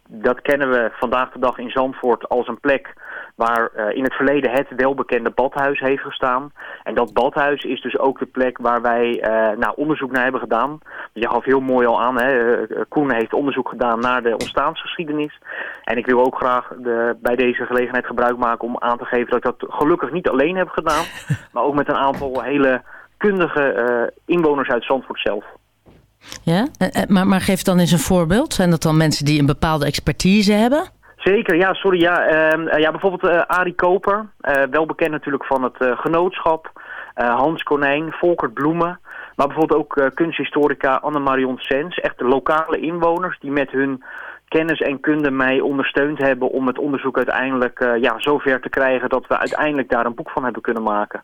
dat kennen we vandaag de dag in Zandvoort als een plek waar eh, in het verleden het welbekende badhuis heeft gestaan. En dat badhuis is dus ook de plek waar wij eh, nou, onderzoek naar hebben gedaan. Je gaf heel mooi al aan, hè? eh, Koen heeft onderzoek gedaan naar de ontstaansgeschiedenis. En ik wil ook graag de, bij deze gelegenheid gebruik maken om aan te geven dat ik dat gelukkig niet alleen heb gedaan. maar ook met een aantal hele kundige eh, inwoners uit Zandvoort zelf. Ja? Maar, maar geef dan eens een voorbeeld. Zijn dat dan mensen die een bepaalde expertise hebben? Zeker, ja, sorry. Ja, ehm, eh, ja bijvoorbeeld eh Arie Koper, eh, wel bekend natuurlijk van het genootschap. Hans Konijn, Volkert Bloemen. Maar bijvoorbeeld ook kunsthistorica Anne-Marion Sens. Echt lokale inwoners die met hun kennis en kunde mij ondersteund hebben... om het onderzoek uiteindelijk ja, zover te krijgen... dat we uiteindelijk daar een boek van hebben kunnen maken.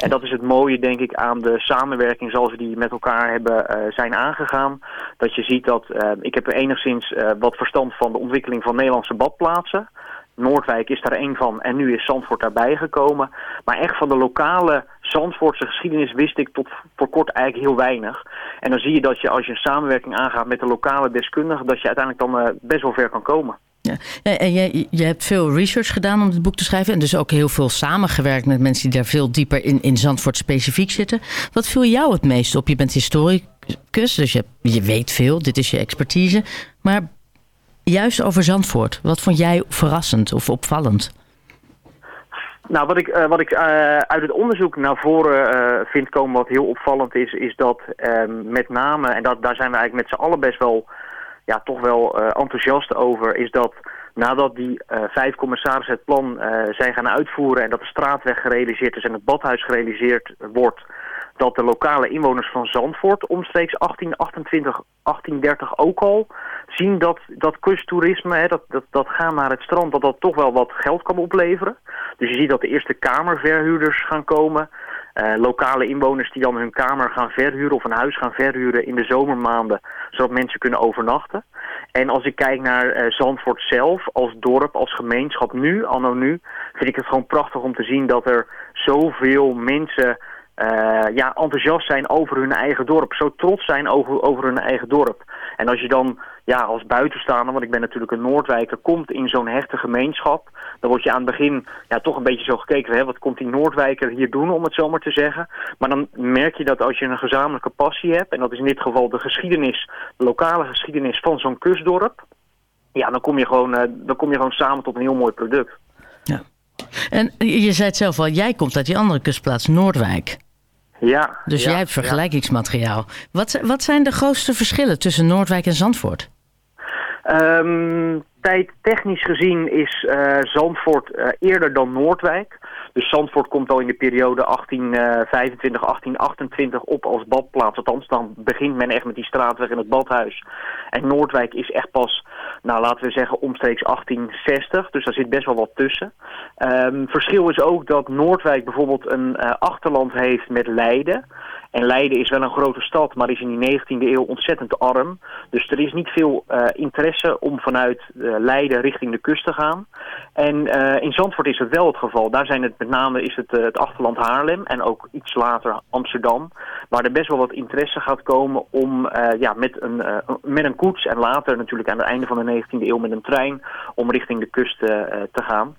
En dat is het mooie, denk ik, aan de samenwerking zoals we die met elkaar hebben eh, zijn aangegaan. Dat je ziet dat, eh, ik heb enigszins eh, wat verstand van de ontwikkeling van Nederlandse badplaatsen. Noordwijk is daar één van en nu is Zandvoort daarbij gekomen. Maar echt van de lokale Zandvoortse geschiedenis wist ik tot voor kort eigenlijk heel weinig. En dan zie je dat je als je een samenwerking aangaat met de lokale deskundigen... dat je uiteindelijk dan best wel ver kan komen. Ja. En je, je hebt veel research gedaan om het boek te schrijven. En dus ook heel veel samengewerkt met mensen die daar veel dieper in, in Zandvoort specifiek zitten. Wat viel jou het meest op? Je bent historicus, dus je, je weet veel. Dit is je expertise. Maar juist over Zandvoort. Wat vond jij verrassend of opvallend? Nou, wat ik, eh, wat ik eh, uit het onderzoek naar voren eh, vind komen wat heel opvallend is, is dat ehm, met name, en dat, daar zijn we eigenlijk met z'n allen best wel, ja, toch wel eh, enthousiast over, is dat nadat die eh, vijf commissarissen het plan eh, zijn gaan uitvoeren en dat de straatweg gerealiseerd is en het badhuis gerealiseerd wordt, dat de lokale inwoners van Zandvoort omstreeks 1828, 1830 ook al zien dat, dat kusttoerisme, hè, dat, dat, dat gaan naar het strand, dat dat toch wel wat geld kan opleveren. Dus je ziet dat de eerste kamerverhuurders gaan komen. Eh, lokale inwoners die dan hun kamer gaan verhuren of een huis gaan verhuren in de zomermaanden, zodat mensen kunnen overnachten. En als ik kijk naar eh, Zandvoort zelf, als dorp, als gemeenschap nu, anno nu, vind ik het gewoon prachtig om te zien dat er zoveel mensen ja, enthousiast zijn over hun eigen dorp. Zo trots zijn over, over hun eigen dorp. En als je dan ja, als buitenstaander, want ik ben natuurlijk een Noordwijker, komt in zo'n hechte gemeenschap, dan word je aan het begin ja, toch een beetje zo gekeken, hè, wat komt die Noordwijker hier doen, om het zo maar te zeggen. Maar dan merk je dat als je een gezamenlijke passie hebt, en dat is in dit geval de geschiedenis, de lokale geschiedenis van zo'n kustdorp, ja, dan kom je gewoon, eh, dan kom je gewoon samen tot een heel mooi product. En je zei het zelf al, jij komt uit die andere kustplaats Noordwijk. Ja. Dus ja, jij hebt vergelijkingsmateriaal. Wat, wat zijn de grootste verschillen tussen Noordwijk en Zandvoort? Ehm tijdtechnisch gezien is eh, Zandvoort eh, eerder dan Noordwijk. Dus Zandvoort komt al in de periode 1825, 1828 op als badplaats. Althans, dan begint men echt met die straatweg en het badhuis. En Noordwijk is echt pas, nou laten we zeggen, omstreeks 1860. Dus daar zit best wel wat tussen. Ehm, verschil is ook dat Noordwijk bijvoorbeeld een eh, achterland heeft met Leiden. En Leiden is wel een grote stad, maar is in die 19e eeuw ontzettend arm. Dus er is niet veel eh, interesse om vanuit eh, Leiden richting de kust te gaan. En eh, in Zandvoort is het wel het geval. Daar zijn het met name is het, het achterland Haarlem en ook iets later Amsterdam. Waar er best wel wat interesse gaat komen om ja, met, een, met een koets en later natuurlijk aan het einde van de 19e eeuw met een trein om richting de kust te gaan.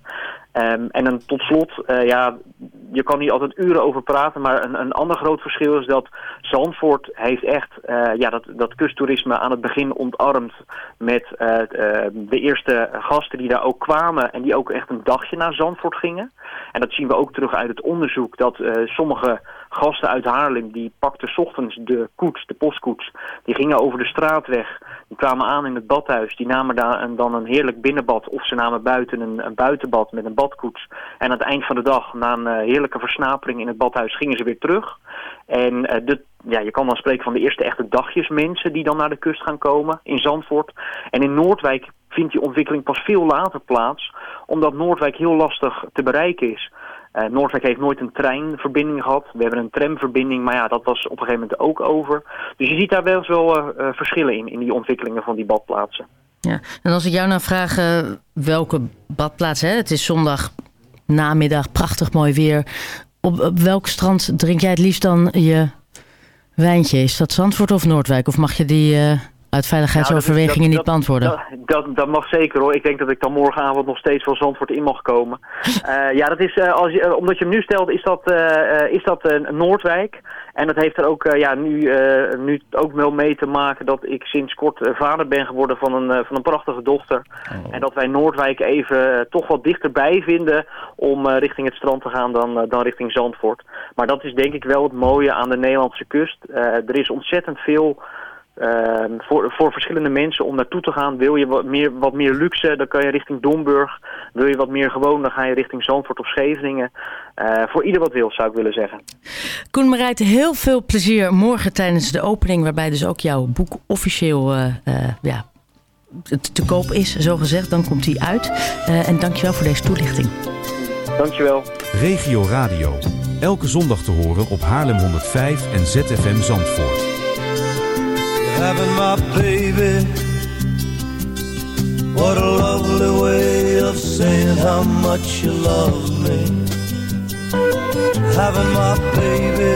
Ehm, en dan tot slot, eh, ja, je kan hier altijd uren over praten, maar een, een ander groot verschil is dat Zandvoort heeft echt eh, ja, dat, dat kusttoerisme aan het begin ontarmd met eh, de eerste gasten die daar ook kwamen en die ook echt een dagje naar Zandvoort gingen. En dat zien we ook terug uit het onderzoek dat sommige gasten uit Haarlem, die pakten ochtends de koets, de postkoets, die gingen over de straatweg, die kwamen aan in het badhuis, die namen daar een, dan een heerlijk binnenbad of ze namen buiten een, een buitenbad met een badkoets. En aan het eind van de dag, na een eh, heerlijke versnapering in het badhuis, gingen ze weer terug. En eh, de, ja, je kan dan spreken van de eerste echte dagjes mensen die dan naar de kust gaan komen in Zandvoort. En in Noordwijk vindt die ontwikkeling pas veel later plaats, omdat Noordwijk heel lastig te bereiken is. Eh, Noordwijk heeft nooit een treinverbinding gehad. We hebben een tramverbinding, maar ja, dat was op een gegeven moment ook over. Dus je ziet daar wel wel eh, eh, verschillen in, in die ontwikkelingen van die badplaatsen. Ja. En als ik jou nou vraag welke badplaats, hè? het is zondag namiddag, prachtig mooi weer. Op, op welk strand drink jij het liefst dan je wijntje? Is dat Zandvoort of Noordwijk? Of mag je die, uit veiligheidsoverwegingen niet beantwoorden. Dat, dat, dat, mag zeker hoor. Ik denk dat ik dan morgenavond nog steeds van Zandvoort in mag komen. uh, ja, dat is, uh, als je, omdat je hem nu stelt, is dat, uh, is dat Noordwijk. En dat heeft er ook, ja, nu, nu ook wel mee te maken dat ik sinds kort vader ben geworden van een, van een prachtige dochter. Oh. En dat wij Noordwijk even toch wat dichterbij vinden om richting het strand te gaan dan, dan richting Zandvoort. Maar dat is denk ik wel het mooie aan de Nederlandse kust. er is ontzettend veel... Uh, voor, voor verschillende mensen om naartoe te gaan. Wil je wat meer, wat meer luxe, dan kan je richting Domburg. Wil je wat meer gewoon, dan ga je richting Zandvoort of Scheveningen. Uh, voor ieder wat wil, zou ik willen zeggen. Koen Marijt, heel veel plezier morgen tijdens de opening... waarbij dus ook jouw boek officieel uh, ja, te koop is, zo gezegd. Dan komt hij uit. en dankjewel voor deze toelichting. Dankjewel. Regio Radio. Elke zondag te horen op Haarlem 105 en ZFM Zandvoort. Having my baby. What a lovely way of saying how much you love me. Having my baby.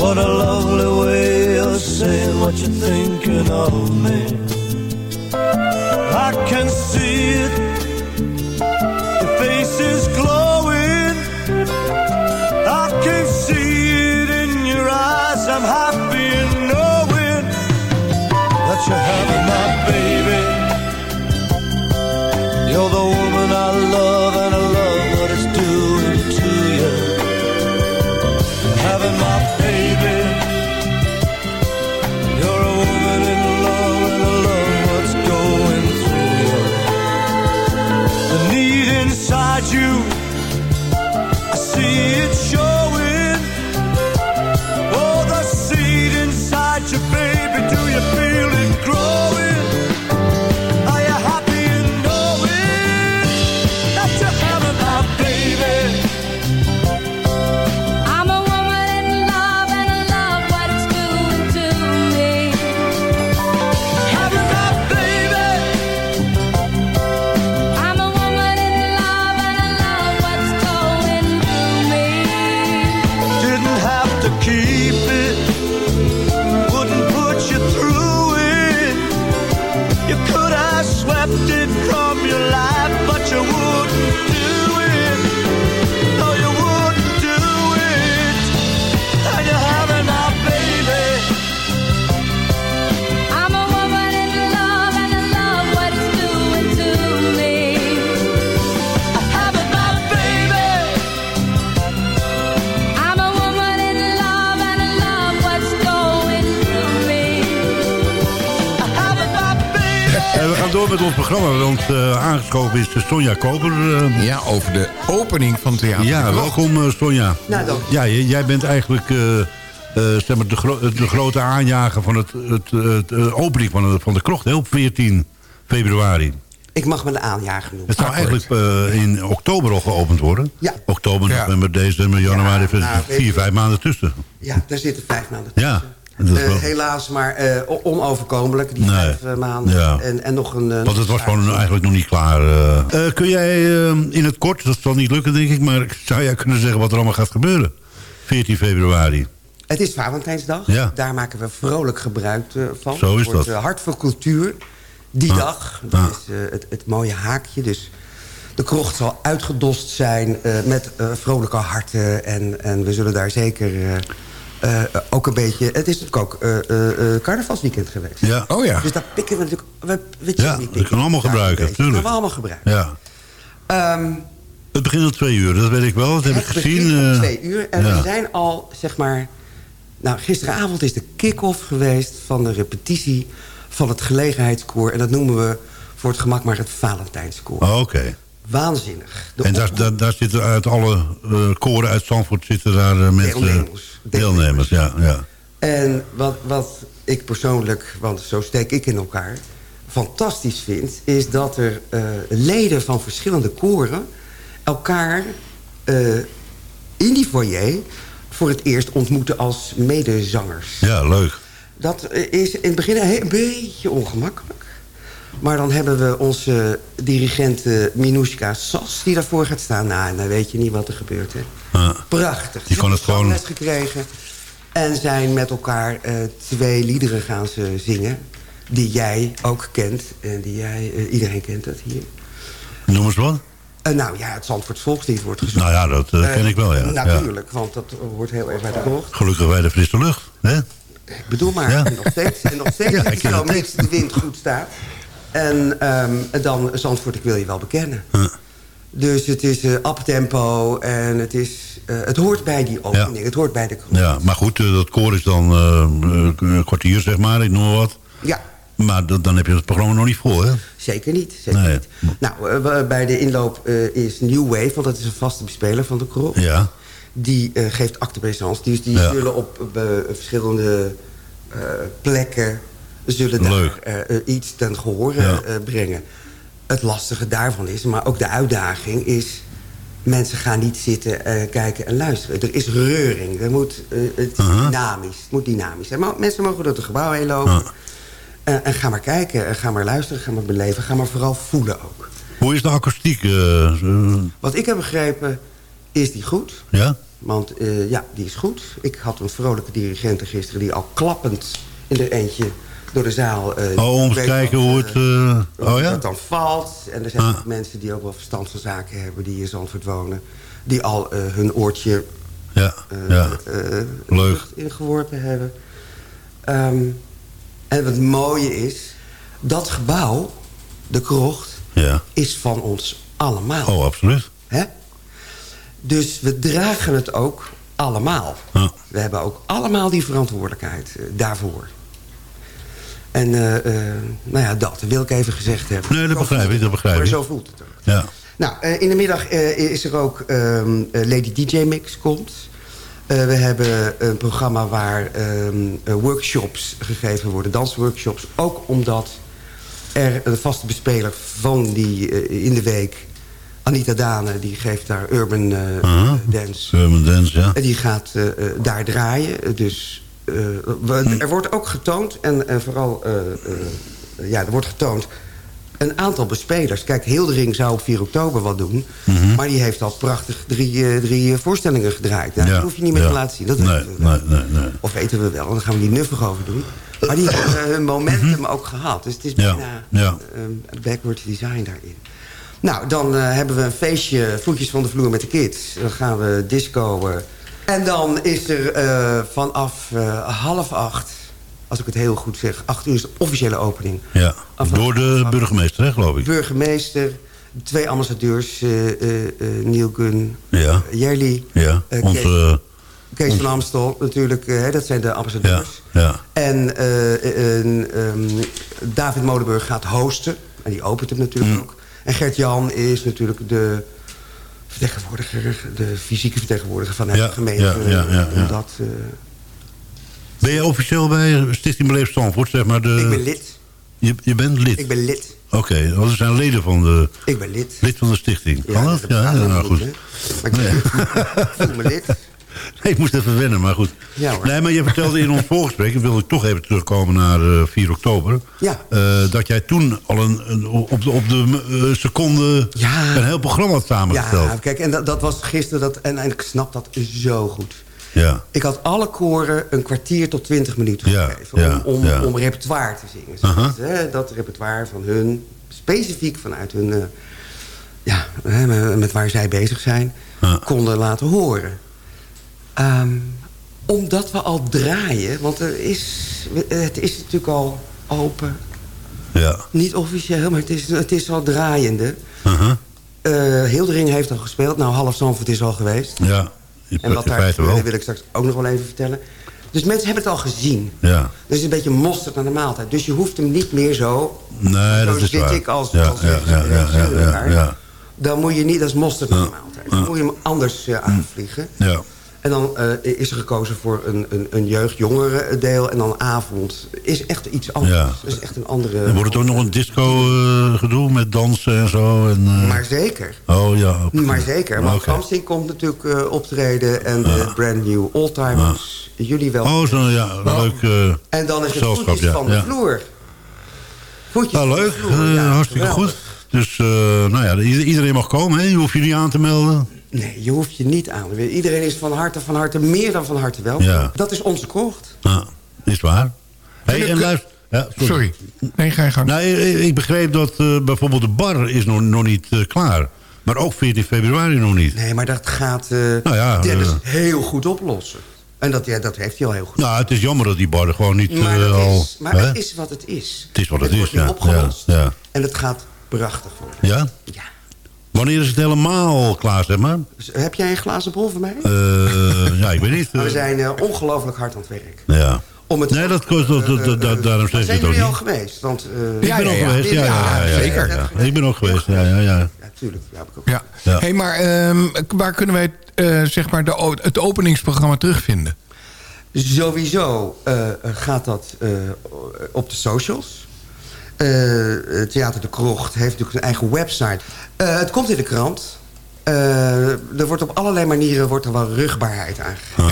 What a lovely way of saying what you're thinking of me. I can You're the met ons programma, want uh, aangeschoven is Sonja Koper. Uh, ja, over de opening van het theater. Ja, welkom uh, Sonja. Nou, dank. Ja, jij bent eigenlijk zeg maar de, gro de, grote aanjager van het, het, het opening van de, van de krocht, hè, op 14 februari. Ik mag me de aanjager noemen. Het zou eigenlijk in oktober al geopend worden. Ja. Oktober, november, december, januari, ja, nou, vier, vijf maanden tussen. Ja, daar zitten vijf maanden tussen. Ja. Uh, helaas, maar uh, onoverkomelijk, die vijf uh, maanden. Ja. En, en nog een... Want het was gewoon eigenlijk nog niet klaar. kun jij in het kort, dat zal niet lukken denk ik... maar zou jij kunnen zeggen wat er allemaal gaat gebeuren? 14 februari. Het is Valentijnsdag. Ja. Daar maken we vrolijk gebruik van. Zo is het wordt, dat. hart voor cultuur. Die ah. dag. Dat ah. is het, het mooie haakje. Dus de krocht zal uitgedost zijn met vrolijke harten. En, en we zullen daar zeker uh, ook een beetje... Het is natuurlijk ook uh, carnavalsweekend geweest. Ja. Oh ja. Dus daar pikken we natuurlijk... We, weet je, ja, dat kunnen we allemaal gebruiken. Dat kunnen we allemaal gebruiken. Ja. Um, het begint om twee uur, dat weet ik wel. Dat heb ik gezien. Het twee uur. En we zijn al, zeg maar... Nou, gisteravond is de kick-off geweest van de repetitie van het gelegenheidskoor. En dat noemen we voor het gemak maar het Valentijnskoor. Oh, Oké waanzinnig. en daar, daar, daar, zitten uit alle uh, koren uit Zandvoort zitten daar uh, mensen... Deelnemers. Deelnemers, ja, ja. En wat, wat ik persoonlijk, want zo steek ik in elkaar... fantastisch vind, is dat er uh, leden van verschillende koren... elkaar in die foyer voor het eerst ontmoeten als medezangers. Ja, leuk. Dat is in het begin een beetje ongemakkelijk. Maar dan hebben we onze dirigent uh, Minushka Sas... die daarvoor gaat staan. Nou, dan weet je niet wat er gebeurt. Hè. Prachtig. Je kan het gewoon... les gekregen. En zijn met elkaar eh, twee liederen gaan ze zingen. Die jij ook kent. En die jij, eh, iedereen kent dat hier. Noem eens wat. Eh, nou ja, het Zandvoorts Volkslied wordt gezongen. Nou ja, dat eh, ken ik wel, ja. Natuurlijk, want dat wordt heel erg bij de krocht. Gelukkig bij de frisse lucht, hè? Ik bedoel maar, Ja. en nog steeds, en nog steeds Ja, ik het mits de wind goed staat. En ehm, dan Zandvoort, ik wil je wel bekennen. Dus het is eh uptempo en het, is, eh, het hoort bij die opening, het hoort bij de krocht. Ja, maar goed, eh, dat koor is dan een kwartier, zeg maar, ik noem maar wat. Ja. Maar dat- dan heb je het programma nog niet voor, hè? Zeker niet. Zeker Nee. niet. Nou, bij de inloop is New Wave, want dat is een vaste bespeler van de krocht. Ja. Die geeft acte présence. Dus die Ja. zullen op verschillende plekken zullen daar Leuk. eh, eh, iets ten gehore Ja. eh, brengen. Het lastige daarvan is, maar ook de uitdaging is... mensen gaan niet zitten, kijken en luisteren. Er is reuring. Er moet, het is dynamisch. Het moet dynamisch zijn. Maar mensen mogen door het gebouw heen lopen. En ga maar kijken, en ga maar luisteren, ga maar beleven. Ga maar vooral voelen ook. Hoe is de akoestiek? Wat ik heb begrepen, is die goed. ja? Want ja, die is goed. Ik had een vrolijke dirigent gisteren... die al klappend in er eentje door de zaal... eh, Oh, om te kijken wat, hoe eh, het... eh, hoe oh ja? het dan valt. En er zijn Ah. ook mensen die ook wel verstand van zaken hebben... die in Zandvoort wonen. Die al eh, hun oortje Ja, eh, ja. eh, Leuk. ingeworpen hebben. Ehm, en wat mooie is... dat gebouw, de krocht, Ja. is van ons allemaal. Oh, absoluut. Hè? Dus we dragen het ook allemaal. Ja. We hebben ook allemaal die verantwoordelijkheid eh, daarvoor. En eh, eh, nou ja, dat wil ik even gezegd hebben. Nee, dat begrijp ik, dat begrijp Maar ik. zo voelt het ook. Ja. Nou, eh, in de middag is er ook ehm, eh, Lady DJ Mix komt. We hebben een programma waar ehm, eh, workshops gegeven worden, dansworkshops. Ook omdat er een vaste bespeler van die in de week... Anita Dane, die geeft daar urban dance. Urban dance, ja. En die gaat daar draaien. Dus we- er wordt ook getoond, en, en vooral... eh, eh, ja, er wordt getoond een aantal bespelers. Kijk, Hildering zou op 4 oktober wat doen. Mhm. Maar die heeft al prachtig drie, eh, drie eh, voorstellingen gedraaid. Nou, Ja, Dat hoef je niet meer ja. te laten zien. Dat Nee, weten we wel. nee, nee. Of weten we wel, dan gaan we die nuffig over doen. Maar die hebben eh, hun momentum ook gehad. Dus het is Mhm. Ja, bijna ja. eh, backwards design daarin. Nou, dan eh, hebben we een feestje, voetjes van de vloer met de kids. Dan gaan we disco. eh. En dan is er eh, vanaf eh, half acht, als ik het heel goed zeg... acht uur is de officiële opening. Ja. Door de burgemeester, hè, geloof ik. Burgemeester, twee ambassadeurs, eh eh, Neil Gunn, Ja. Jerry... Ja, onze... Kees, van Amstel natuurlijk, hè, dat zijn de ambassadeurs. Ja. En eh, en, ehm, David Molenburg gaat hosten. En die opent hem natuurlijk Mm. ook. En Gert-Jan is natuurlijk de vertegenwoordiger, de fysieke vertegenwoordiger van de gemeente. ja, Om. Dat, eh, Ben je officieel bij Stichting Beleef Zandvoort, zeg maar? De... ik ben lid. Je, je bent lid? Ik ben lid. Oké, want er zijn leden van de... Ik ben lid. Lid van de stichting. Kan dat? Ja, nou goed. Maar ik ben- voel me lid. Nee, ik moest even wennen, maar goed. Ja, hoor. nee, maar je vertelde in ons voorgesprek... en wil ik toch even terugkomen naar eh, 4 oktober... Ja. eh, dat jij toen al een, een- op de, op de eh, seconde... Ja. een heel programma had samengesteld. Ja, kijk, en dat, dat was gisteren, dat, en, en ik snap dat zo goed. Ja. Ik had alle koren een kwartier tot twintig minuten Ja, gegeven... ja, om, om, om repertoire te zingen. Hè, dat repertoire van hun, specifiek vanuit hun... ja, met waar zij bezig zijn, konden laten horen. Ehm, omdat we al draaien, want er is, het is natuurlijk al open. Ja. Niet officieel, maar het is, het is al draaiende. Uh-huh. Eh, Hildering heeft al gespeeld. Nou, half Zandvoort is al geweest. Ja, in, En wat daar gebeurde wil ik straks ook nog wel even vertellen. Dus mensen hebben het al gezien. Ja. Dus een beetje mosterd naar de maaltijd. Dus je hoeft hem niet meer zo... Nee, dat zo is zit waar. ik als... ja, als ja, ja, ja, ja, ja, ja. Dan moet je niet... Is mosterd naar de maaltijd. Dan moet je hem anders eh, aanvliegen. Ja. En dan eh, is er gekozen voor een, een, een jeugd-jongeren deel. En dan avond is echt iets anders. Ja. Dat is echt een andere... En wordt het ook nog een disco eh, gedoe met dansen en zo? En, eh, Maar zeker. Oh ja. Maar zeker. Want. Ramsing komt natuurlijk optreden. En de brand new Oldtimers. Jullie wel. Oh, zo, ja, leuk En dan is het voetjes ja. van de vloer. Voetjes Nou, van de leuk. vloer, hartstikke geweldig. goed. Dus, nou ja, ieder- iedereen mag komen, hè? Je hoeft je niet aan te melden. Nee, je hoeft je niet aan te. Iedereen is van harte, van harte, meer dan van harte welkom. Ja. Dat is onze krocht. Ja, is waar. Hey, en luister, ja, Sorry. Nee, ga je gang. Nee, ik- ik begreep dat eh, bijvoorbeeld de bar is nog, nog niet eh, klaar. Maar ook 14 februari nog niet. Nee, maar dat gaat eh Nou ja, Dennis heel goed oplossen. En dat, ja, dat heeft hij al heel goed. Nou, het is jammer dat die bar er gewoon niet Maar, al... is, maar hè? het is wat het is. Het is wat het, is, wordt nu ja. opgelost. Ja, ja. En het gaat prachtig worden. ja? Wanneer is het helemaal klaar, zeg maar? Dus heb jij een glazen bol voor mij? Eh, ja, ik weet niet. Maar we eh, zijn eh, ongelooflijk hard aan het werk. ja. Om het nee, dat, kost- dat, dat, dat, daarom zeg ik zijn het ook jullie al niet. geweest? Want, eh, Ik ben ook geweest, ja, ja, ja, ja, zeker. ja, ja. Ik ben ook geweest, ja, ja, ja. Ja, tuurlijk. Ja, heb ik ook. Ja. Ja. Hey, maar ehm, waar kunnen wij eh, zeg maar de, het openingsprogramma terugvinden? Sowieso eh, gaat dat eh, op de socials. Eh, het Theater de Krocht heeft natuurlijk een eigen website. Eh, het komt in de krant. Eh, er wordt op allerlei manieren wordt er wel rugbaarheid aangegeven.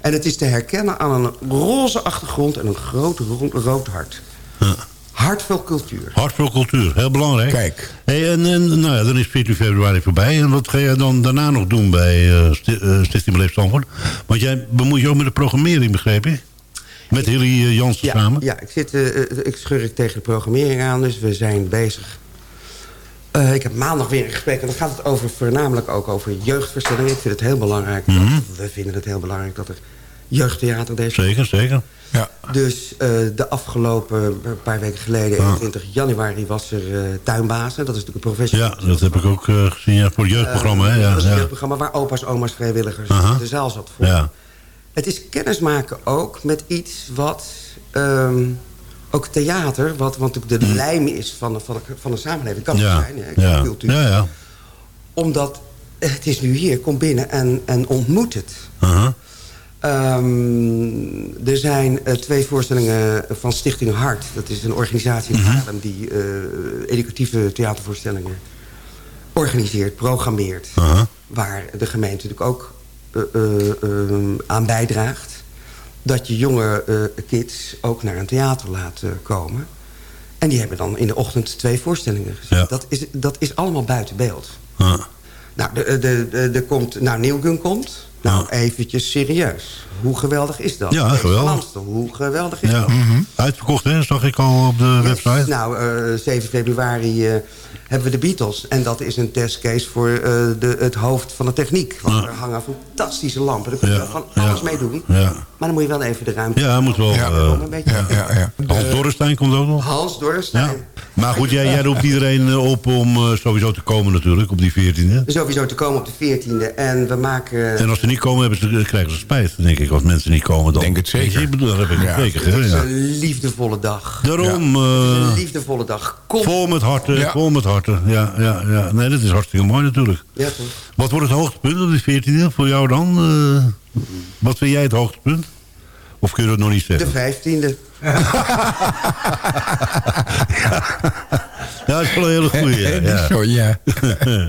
En het is te herkennen aan een roze achtergrond en een groot ro- rood hart. Hartvol cultuur. Hartvol cultuur, heel belangrijk. Kijk. Hey, en, en nou ja, dan is 14 februari voorbij. En wat ga jij dan daarna nog doen bij eh eh, Stichting Beleef Zandvoort? Want jij bemoeit je ook met de programmering, begreep ik? Met Hilly eh, Jansen Ja, samen? ja ik, zit, eh, eh, ik schurk tegen de programmering aan, dus we zijn bezig. Eh, ik heb maandag weer een gesprek en dan gaat het over, voornamelijk ook over jeugdverstellingen. Ik vind het heel belangrijk, dat- Mhm. we vinden het heel belangrijk dat er jeugdtheater deze Zeker, zeker. Ja. Dus eh, de afgelopen een paar weken geleden, 21 januari, was er eh tuinbazen. Dat is natuurlijk een professional. Ja, dat heb ik ook eh, gezien ja, voor het jeugdprogramma. hè? Ja, dat is een ja. jeugdprogramma waar opa's, oma's, vrijwilligers de zaal zat voor. Ja. Het is kennismaken ook met iets wat... ehm, ook theater, wat, wat natuurlijk de lijm is van, de- van, de, van de samenleving. Kan het Mm. Ja. zijn, hè, Ja. cultuur. Ja, ja. Omdat het is nu hier, kom binnen en, en ontmoet het. Aha. Ehm, er zijn eh, twee voorstellingen van Stichting Hart. Dat is een organisatie in Mhm. Haarlem die eh, educatieve theatervoorstellingen organiseert, programmeert. Aha. Waar de gemeente natuurlijk ook aan bijdraagt. Dat je jonge eh, kids ook naar een theater laat eh, komen. En die hebben dan in de ochtend twee voorstellingen gezien. Ja. Dat, is, dat is allemaal buiten beeld. Nou, de, de, de, de komt, nou Nieuwgun komt. Nou, eventjes serieus. Hoe geweldig is dat? Ja, geweldig. Amstel, hoe geweldig is Ja. dat? Uitverkocht, hè? Zag ik al op de website. Nou, eh, 7 februari eh, hebben we de Beatles. En dat is een testcase voor eh, de, het hoofd van de techniek. Want er hangen fantastische lampen. Daar kun je Ja, van alles mee doen. Ja, Maar dan moet je wel even de ruimte... ja moet wel. Ja. eh, Om een beetje... Ja, ja, ja. Hans Dorrestein komt ook nog. Hans Dorrestein. Maar goed, jij, jij roept iedereen eh, op om eh, sowieso te komen natuurlijk, op die 14e. Sowieso te komen op de 14e. En we maken... En als niet komen, hebben ze, krijgen ze spijt, denk ik. Als mensen niet komen, dan... Denk het zeker. Ik bedoel, dat heb ik Ja. zeker Het is een liefdevolle dag. Daarom, eh, Een liefdevolle dag. Kom. vol met harten, Ja. vol met harten. Ja, ja, ja. Nee, dat is hartstikke mooi natuurlijk. Ja, toch? Wat wordt het hoogtepunt op die 14e voor jou dan? Eh, wat vind jij het hoogtepunt? Of kun je dat nog niet De zeggen? 15e. Ja, dat is wel een hele goeie. Ja, ja.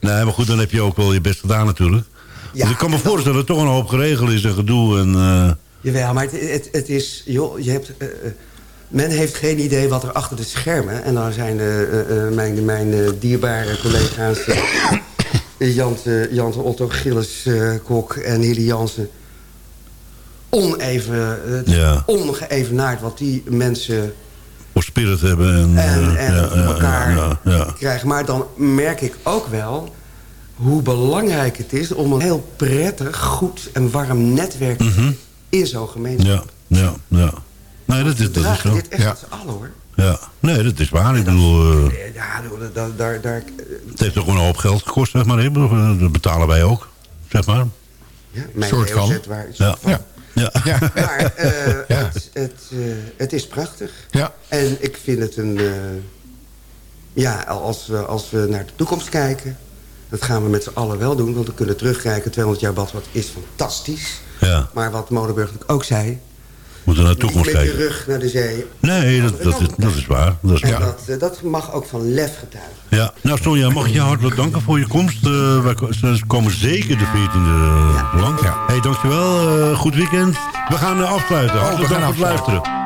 nee, maar goed, dan heb je ook wel je best gedaan natuurlijk. Ja, Want ik kan me voorstellen dat er toch een hoop geregeld is en gedoe. En, eh, Jawel, maar het, het, het is... Joh, je hebt... eh, eh, men heeft geen idee wat er achter de schermen... en dan zijn eh, mijn, mijn dierbare collega's... Jante, Jante Otto Gilles Kok en Hilly Jansen... oneven, Ja. ongeëvenaard wat die mensen voor spirit hebben. En, en, en ja, elkaar ja, ja. krijgen. Maar dan merk ik ook wel hoe belangrijk het is... om een heel prettig, goed en warm netwerk te hebben in zo'n gemeenschap. Ja, ja, ja. Nee, dat is, dat is zo. dit echt Ja. allen, hoor. Ja. Nee, dat is waar. Ik bedoel, eh, Eh, Ja, daar, daar, daar, daar, het heeft toch gewoon een hoop geld gekost, zeg maar. hè? Dat betalen wij ook, zeg maar. ja, mijn Soort van. Waar het Ja. van. Ja. Ja. Ja. Maar eh, Ja. het, het, eh, het is prachtig. Ja. En ik vind het een... eh, ja, als we, als we naar de toekomst kijken... dat gaan we met z'n allen wel doen. Want we kunnen terugkijken. 200 jaar Badwat is fantastisch. Ja. Maar wat Molenburg natuurlijk ook zei... Moeten naar de toekomst met je kijken. rug naar de zee. Nee, dat, dat, is, dat is waar. Dat is En waar. dat, eh, dat mag ook van lef getuigen. Ja. Nou, Sonja, mag ik je hartelijk danken voor je komst. Eh, wij ze komen zeker de 14e lang. Ja. hey, dankjewel. Eh, goed weekend. We gaan eh, afsluiten. Hartelijk we gaan dank voor het afsluiten.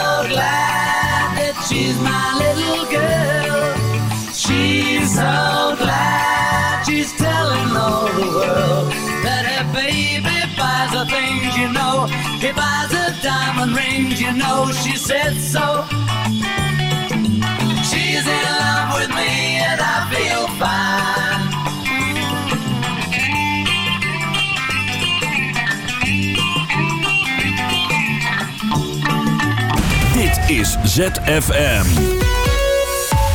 buys her things, you know. He buys her diamond rings, you know. She said so. She's in love with me and I feel fine. Dit is ZFM.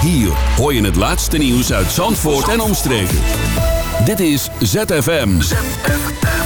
Hier hoor je het laatste nieuws uit Zandvoort en omstreken. Dit is ZFM. ZFM.